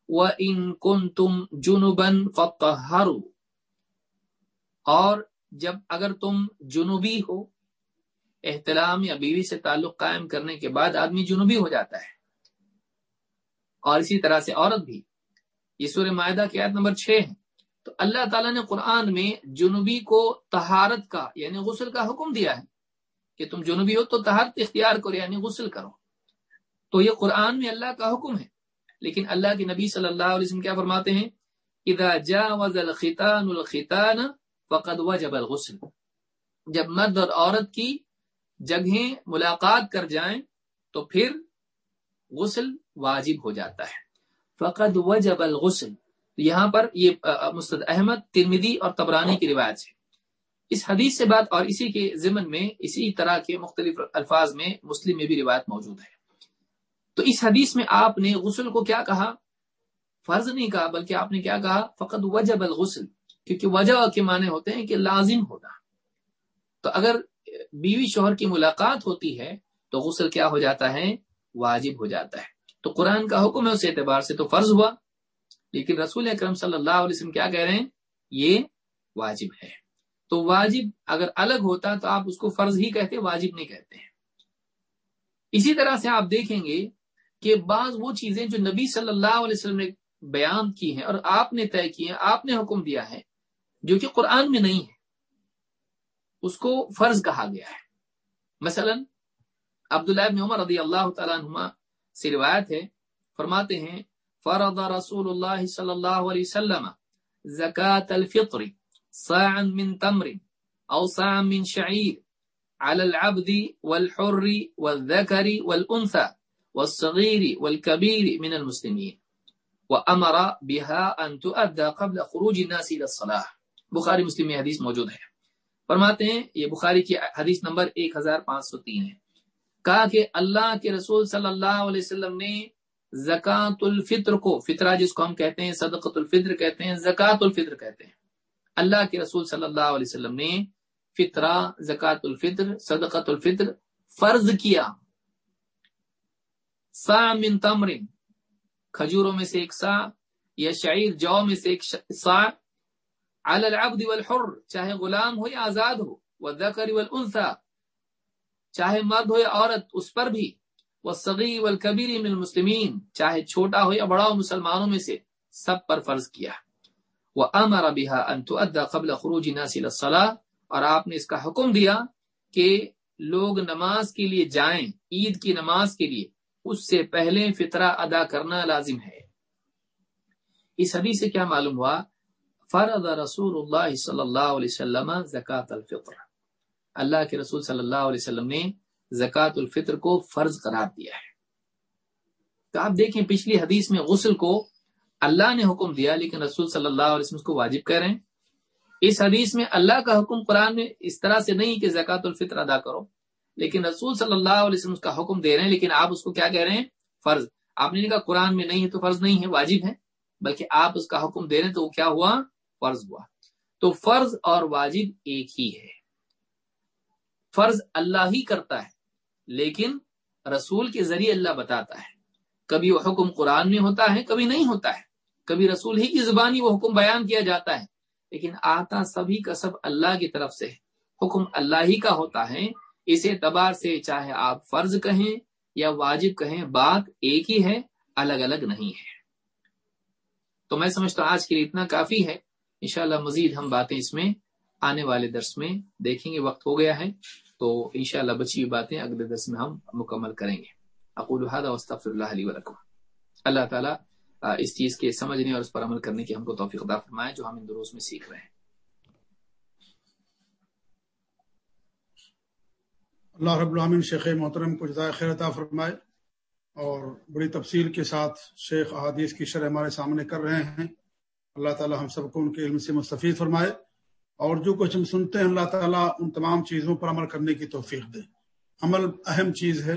[SPEAKER 1] وَإِن كُنْتُمْ جُنُبًا فَطَّهَّرُوا۔ اور جب اگر تم جنوبی ہو، احترام یا بیوی سے تعلق قائم کرنے کے بعد آدمی جنوبی ہو جاتا ہے۔ اور اسی طرح سے عورت بھی۔ یہ سورہ معاہدہ کی آیت نمبر چھ ہے۔ تو اللہ تعالیٰ نے قرآن میں جنوبی کو تہارت کا یعنی غسل کا حکم دیا ہے کہ تم جنوبی ہو تو تہارت اختیار کرو یعنی غسل کرو۔ تو یہ قرآن میں اللہ کا حکم ہے۔ لیکن اللہ کے نبی صلی اللہ علیہ وسلم کیا فرماتے ہیں؟ اذا جاوز الختان الختان فقد وجب الغسل۔ جب مرد اور عورت کی جگہیں ملاقات کر جائیں تو پھر غسل واجب ہو جاتا ہے۔ فقد وجب الغسل۔ یہاں پر یہ مستد احمد ترمیدی اور تبرانی کی روایت ہے۔ اس حدیث سے بات اور اسی کے ضمن میں، اسی طرح کے مختلف الفاظ میں مسلم میں بھی روایت موجود ہے۔ تو اس حدیث میں آپ نے غسل کو کیا کہا؟ فرض نہیں کہا، بلکہ آپ نے کیا کہا؟ فقط وجب الغسل۔ کیونکہ وجہ کے معنی ہوتے ہیں کہ لازم ہونا۔ تو اگر بیوی شوہر کی ملاقات ہوتی ہے، تو غسل کیا ہو جاتا ہے؟ واجب ہو جاتا ہے۔ تو قرآن کا حکم ہے اس اعتبار سے تو فرض ہوا۔ لیکن رسول اکرم صلی اللہ علیہ وسلم کیا کہہ رہے ہیں؟ یہ واجب ہے۔ تو واجب اگر الگ ہوتا تو آپ اس کو فرض ہی کہتے، واجب نہیں کہتے ہیں۔ اسی طرح سے آپ دیکھیں گے کہ بعض وہ چیزیں جو نبی صلی اللہ علیہ وسلم نے بیان کی ہیں اور آپ نے طے کی ہیں، آپ نے حکم دیا ہے، جو کہ قرآن میں نہیں ہے، اس کو فرض کہا گیا ہے۔ مثلا عبداللہ ابن عمر رضی اللہ تعالیٰ عنہ سے روایت ہے، فرماتے ہیں، فرض رسول اللہ صلی اللہ علیہ وسلم زکاة الفطر صاعا من تمر او صاعا من شعیر على العبد والحر والذكر والأنثى والصغير والكبير من المسلمين وأمر بها أن تؤدى قبل خروج الناس إلى الصلاة. بخاری مسلم میں حدیث موجود ہے۔ فرماتے ہیں، یہ بخاری کی حدیث نمبر 1503 ہے۔ کہا کہ اللہ کے رسول صلی اللہ علیہ وسلم نے زکات الفطر کو، فطرہ جس کو ہم کہتے ہیں، صدقۃ الفطر کہتے ہیں زکات الفطر کہتے ہیں۔ اللہ کے رسول صلی اللہ علیہ وسلم نے فطرہ زکات الفطر، صدقۃ الفطر فرض کیا۔ سا من تمر، کھجوروں میں سے ایک سا، یا شعیر جو میں سے ایک سا۔ العبد والحر، چاہے غلام ہو یا آزاد ہو۔ والذکر والانثى چاہے مرد ہو یا عورت، اس پر بھی۔ والصغیر والکبیر من المسلمین چاہے چھوٹا ہو یا بڑا ہو، مسلمانوں میں سے سب پر فرض کیا۔ وامر بها ان تؤدى قبل خروج الناس الى الصلاه اور آپ نے اس کا حکم دیا کہ لوگ نماز کے لیے جائیں، عید کی نماز کے لیے۔ اس سے پہلے فطرہ ادا کرنا لازم ہے۔ اس حدیث سے کیا معلوم ہوا؟ فرض رسول اللہ صلی اللہ علیہ وسلم زکات الفطر۔ اللہ کے رسول صلی اللہ علیہ وسلم نے زکات الفطر کو فرض قرار دیا ہے۔ تو آپ دیکھیں پچھلی حدیث میں غسل کو اللہ نے حکم دیا، لیکن رسول صلی اللہ علیہ وسلم کو واجب کہہ رہے ہیں۔ اس حدیث میں اللہ کا حکم قرآن میں اس طرح سے نہیں کہ زکات الفطر ادا کرو، لیکن رسول صلی اللہ علیہ وسلم اس کا حکم دے رہے ہیں، لیکن آپ اس کو کیا کہہ رہے ہیں؟ فرض۔ آپ نے کہا قرآن میں نہیں ہے تو فرض نہیں ہے، واجب ہے، بلکہ آپ اس کا حکم دے رہے ہیں تو وہ کیا ہوا؟ فرض ہوا۔ تو فرض اور واجب ایک ہی ہے۔ فرض اللہ ہی کرتا ہے، لیکن رسول کے ذریعے اللہ بتاتا ہے۔ کبھی وہ حکم قرآن میں ہوتا ہے، کبھی نہیں ہوتا ہے۔ کبھی رسول ہی کی زبانی وہ حکم بیان کیا جاتا ہے۔ لیکن آتا سبھی کا سب اللہ کی طرف سے، حکم اللہ ہی کا ہوتا ہے۔ اس اعتبار سے چاہے آپ فرض کہیں یا واجب کہیں، بات ایک ہی ہے، الگ الگ نہیں ہے۔ تو میں سمجھتا ہوں آج کے لیے اتنا کافی ہے۔ انشاءاللہ مزید ہم باتیں اس میں آنے والے درس میں دیکھیں گے، وقت ہو گیا ہے، تو انشاءاللہ بچی ہوئی باتیں اگلے درس میں ہم مکمل کریں گے۔ اقول اللہ علیہ ولکم اللہ تعالیٰ اس چیز کے سمجھنے اور اس پر عمل کرنے کی ہم کو توفیق دا فرمائے، جو ہم ان دروس میں سیکھ رہے ہیں۔
[SPEAKER 2] اللہ رب العامن شیخ محترم کو جزائے خیر عطا فرمائے اور بڑی تفصیل کے ساتھ شیخ احادیث کی شرح ہمارے سامنے کر رہے ہیں۔ اللہ تعالی ہم سب کو ان کے علم سے مستفید فرمائے۔ اور جو کچھ ہم سنتے ہیں، اللہ تعالیٰ ان تمام چیزوں پر عمل کرنے کی توفیق دے۔ عمل اہم چیز ہے۔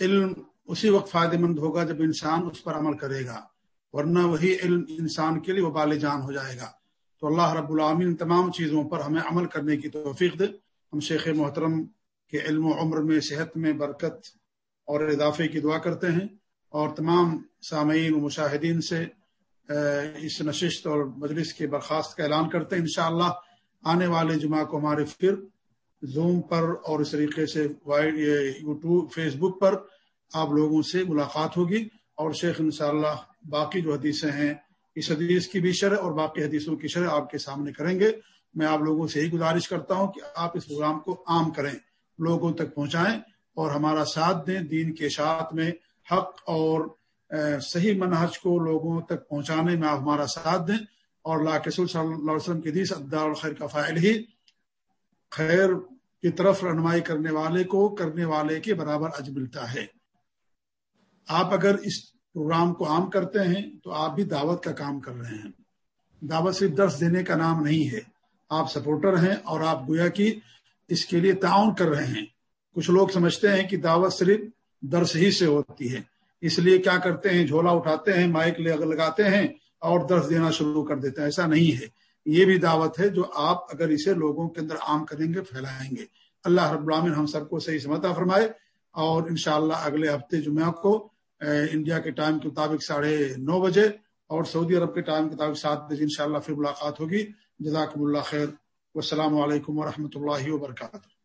[SPEAKER 2] علم اسی وقت فائدہ مند ہوگا جب انسان اس پر عمل کرے گا، ورنہ وہی علم انسان کے لیے وہ بال جان ہو جائے گا۔ تو اللہ رب العامن تمام چیزوں پر ہمیں عمل کرنے کی توفیق دے۔ ہم شیخ محترم کے علم و عمر میں، صحت میں برکت اور اضافے کی دعا کرتے ہیں۔ اور تمام سامعین و مشاہدین سے اس نشست اور مجلس کے برخاست کا اعلان کرتے ہیں۔ انشاءاللہ آنے والے جمعہ کو ہمارے پھر زوم پر اور اس طریقے سے یوٹیوب فیس بک پر آپ لوگوں سے ملاقات ہوگی۔ اور شیخ، انشاءاللہ باقی جو حدیثیں ہیں، اس حدیث کی بھی شرح اور باقی حدیثوں کی شرح آپ کے سامنے کریں گے۔ میں آپ لوگوں سے یہی گزارش کرتا ہوں کہ آپ اس پروگرام کو عام کریں، لوگوں تک پہنچائیں اور ہمارا ساتھ دیں دین کے ساتھ میں حق اور صحیح منحج کو لوگوں تک پہنچانے میں آپ ہمارا ساتھ دیں۔ اور اللہ کے صلی اللہ علیہ وسلم کی حدیث ادار الخیر کا فائل ہی۔ خیر کی طرف رہنمائی کرنے والے کو، کرنے والے کے برابر اج ملتا ہے۔ آپ اگر اس پروگرام کو عام کرتے ہیں، تو آپ بھی دعوت کا کام کر رہے ہیں۔ دعوت صرف درس دینے کا نام نہیں ہے۔ آپ سپورٹر ہیں اور آپ گویا کی اس کے لیے تعاون کر رہے ہیں۔ کچھ لوگ سمجھتے ہیں کہ دعوت صرف درس ہی سے ہوتی ہے۔ اس لیے کیا کرتے ہیں؟ جھولا اٹھاتے ہیں، مائک لگاتے ہیں اور درس دینا شروع کر دیتے ہیں۔ ایسا نہیں ہے۔ یہ بھی دعوت ہے، جو آپ اگر اسے لوگوں کے اندر عام کریں گے، پھیلائیں گے۔ اللہ رب العالمین ہم سب کو صحیح سمتا فرمائے۔ اور انشاءاللہ اگلے ہفتے جمعہ کو انڈیا کے ٹائم کے مطابق ساڑھے نو بجے اور سعودی عرب کے ٹائم کے مطابق سات بجے انشاءاللہ پھر ملاقات ہوگی۔ جزاکم اللہ خیر۔ والسلام علیکم ورحمۃ اللہ وبرکاتہ۔